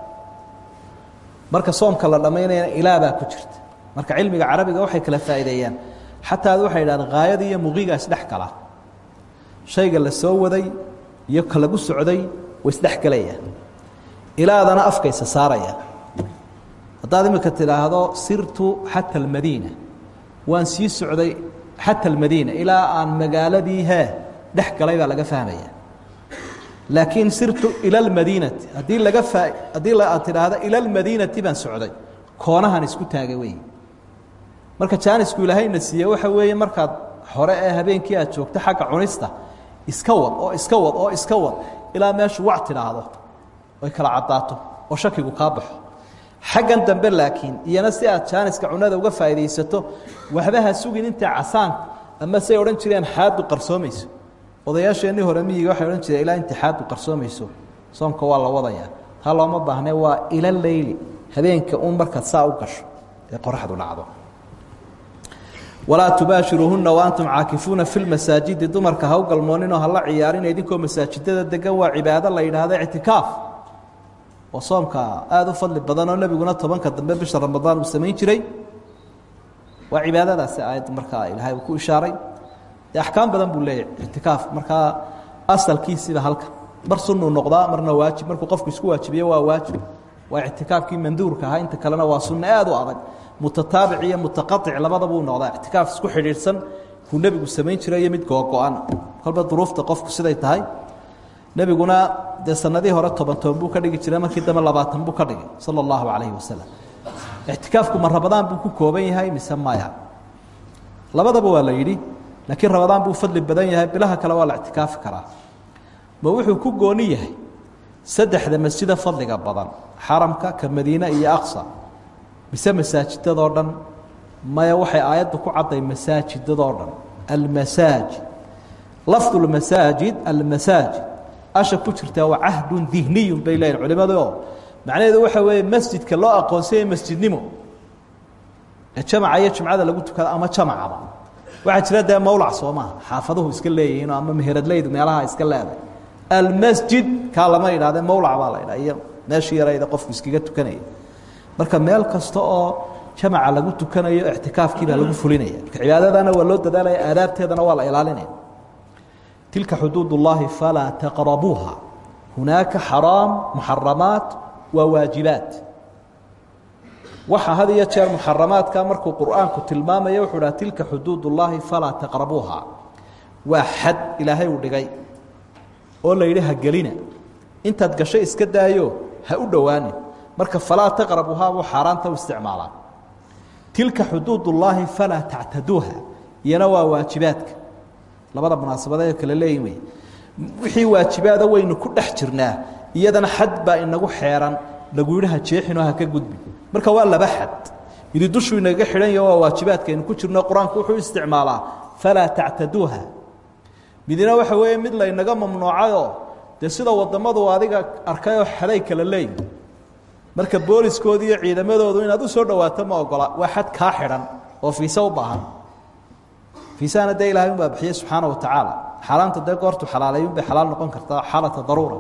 Marka soomka la dhammaynayana ilaa baa ku jirta. Marka cilmiga carabiga waxay kala faa'iideeyaan. Xataad waxay idhahdeen haayada iyo muqiga isdhex gala shayga la soo waday iyo ka lagu socday way isdhex gelayaan ilaadana afkaysa saaraya. Haddaad imika tidhaahdo sirtu xata almadiina. Waan sii socday xata almadiina ilaa aan magaaladii dhex galay baa laga fahmaya. Laakiin sirtu ila almadiinati haddii laga haddii aad tidhaahdo ila almadiinati baan socday. Koonahan isku taagay wey. Marka jaanisku ilaahayna siiye waxa weeye markaad hore ee habeenkii aad joogto xagga cunista iska wad oo iska wad oo iska wad ilaa meeshu wac tidhaahdo. Oy kala caddaato oo shakigu kaa baxo. Xaggan dambe laakiin iyana si aad jaaniska cunada uga faa'iidaysato waxba ha sugin inta casaanku ama say odhan jireen xaadu qarsoomayso odayaasheennii hore miyiga waxay odhan jireen ilaa inta xaadu qarsoomayso soomka waa la wadayaa. Taa looma baahne waa ila leyli. Habeenka un markaad saa u gasho ee qoraxdu dhacdo walaa tubaashiruuhunna waantum caakifuuna fi lmasaajidi dumarka ha u galmooninoo hala ciyaarin idinkoo masaajidada degan waa cibaado la yidhaahda ictikaaf. Oo soomka aada fadli badan oo nebiguna tobanka dambe bisha ramadaan uu samayn jiray. Waa cibaadadaasi aayadda markaa ilaahay ku ishaaray. Dee badan buu leeyahy ictikaaf. Markaa asalkiisiba halka mar sunuu noqdaa marna waajib. Markuu qofku isku waajibiyo waa waajib waa ictikaafkii manduurka ahaa inta kalena waa sunno aad u adag. Mutataabic iyo mutaqaic labadaba uu noqdaa ictikaaf isku xidhiidhsan kuu nebigu samayn jiray iyo mid googo-an kolba duruufta qofku siday tahay. Nebiguna dee sanadihii hore toban toban buu ka dhigi jiray markii dambe labaatan buu ka dhigay sala allahu calayhi wasalam ictikaafku ma rabadaan buu ku kooban yahay mise maya? Labadaba waa la yidhi laakiin rabadaan buu fadli badan yahay bilaha kale waa la ictikaafi karaa. Ma wuxuu ku gooni yahay saddexda masjida fadliga badan xaramka ka madiine iyo aqsa. Mise masaajidadoo dhan maya waxay aayaddu ku cadday masaajidadoo dhan. Almasaajid lafdu lmasaajid almasaajid asha ku jirtaa waa cahdun dihniyun bay leeyihiin culimadu. Oo macnaheedu waxa weeye masjidka loo aqoonsanyay masjidnimo. Ee jamaca iyo jumcada lagu tukado ama jamacaba. Waxaa jira dee mawlac soo maaha xaafaduhu iska leeyihiinoo ama meheradleydu meelaha iska leeday almasjid kaa lama idhahde mawlac baa la idhaha meeshii yarayda qofku iskaga tukanaya marka meel kasta oo jamaca lagu tukanayo ictikaafkiibaa lagu fulinaya. Marka cibaadadana waa loo dadaalaya aadaabteedana waa la ilaalinaya. Tilka xuduud falaa taqrabuuha. Hunaaka xaraam muxaramaat waa waajibaat. Waxa had jeer muxaramaadka markuu qur'aanku tilmaamaya wuxuu dhaha tilka xuduud falaa taqrabuuha. Waa xad ilaahay uu dhigay oo la yidhi ha gelina. Intaad gasho iska daayo. Ha u dhowaanin marka falaa taqrabuuha buu xaaraanta u isticmaalaa. Tilka xuduud اllaahi falaa tactaduuha. Iyana waa waajibaadka. Labada munaasabadee kale leeyihiin wey wixii waajibaada waynu ku dhex jirnaa iyadana xad baa inagu xeeran. Lagu yidhi ha jeexinoo ha ka gudbi. Marka waa laba xad. Midi dushuu inaga xidhan yaho waa waajibaadkaynu ku jirno qur'aanku wuxuu isticmaalaa falaa tactaduuha midina waxa weeye mid laynaga mamnuucayoo dee sida wadamadu adiga arkayoo xaday kala leeyihiin marka booliskooda iyo ciidamadoodu inaad u soo dhawaato ma ogola waa xad kaa oo fiise u baahan. Fiisahana dee ilahay unbaa bixiyey subxaana wa tacaala. Xaalaanta dee goortu xalaaleeyun bay xalaal noqon kartaa xaalata daruura.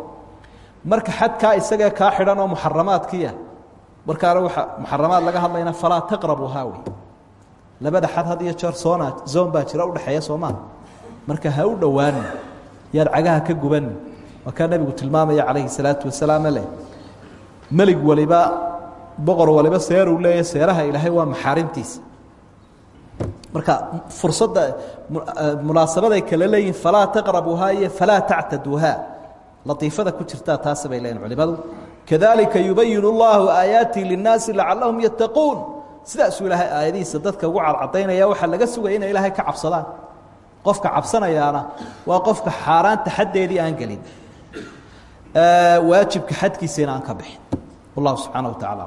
Marka xadkaa isagee kaa xidhan oo muxaramaadkiia markaana waa muxaramaad laga hadlayna falaa taqrabuuhaa wey labada xad had iyo jeer soona jira udhexeeya soomaa marka ha u dhowaanin yaad cagaha ka gubanin waa kaa nebigu tilmaamaya calayhi salaatu wasalaam leh. Melig waliba boqor waliba seeruu leeya seeraha ilaahay waa maxaarimtiisa. Marka fursadda munaasabaday kale leeyihiin falaa taqrabuuhaa iyo falaa tactaduuhaa. Latiifada ku jirtaa taas bay leeyihiin culimadu. Kadalika yubayin اllahu aayaatihi linnaasi lacalahum yattaquun. Sidaasuu ilaahay aayadihiisa dadka ugu cadcadaynaya waxaa laga sugaya inay ilaahay ka cabsadaan qofka cabsanayaana waa qofka xaaraanta xaddeedii aan gelin. Waajibka xadkiisa in ka bixin. Wallahu subxaana wa tacala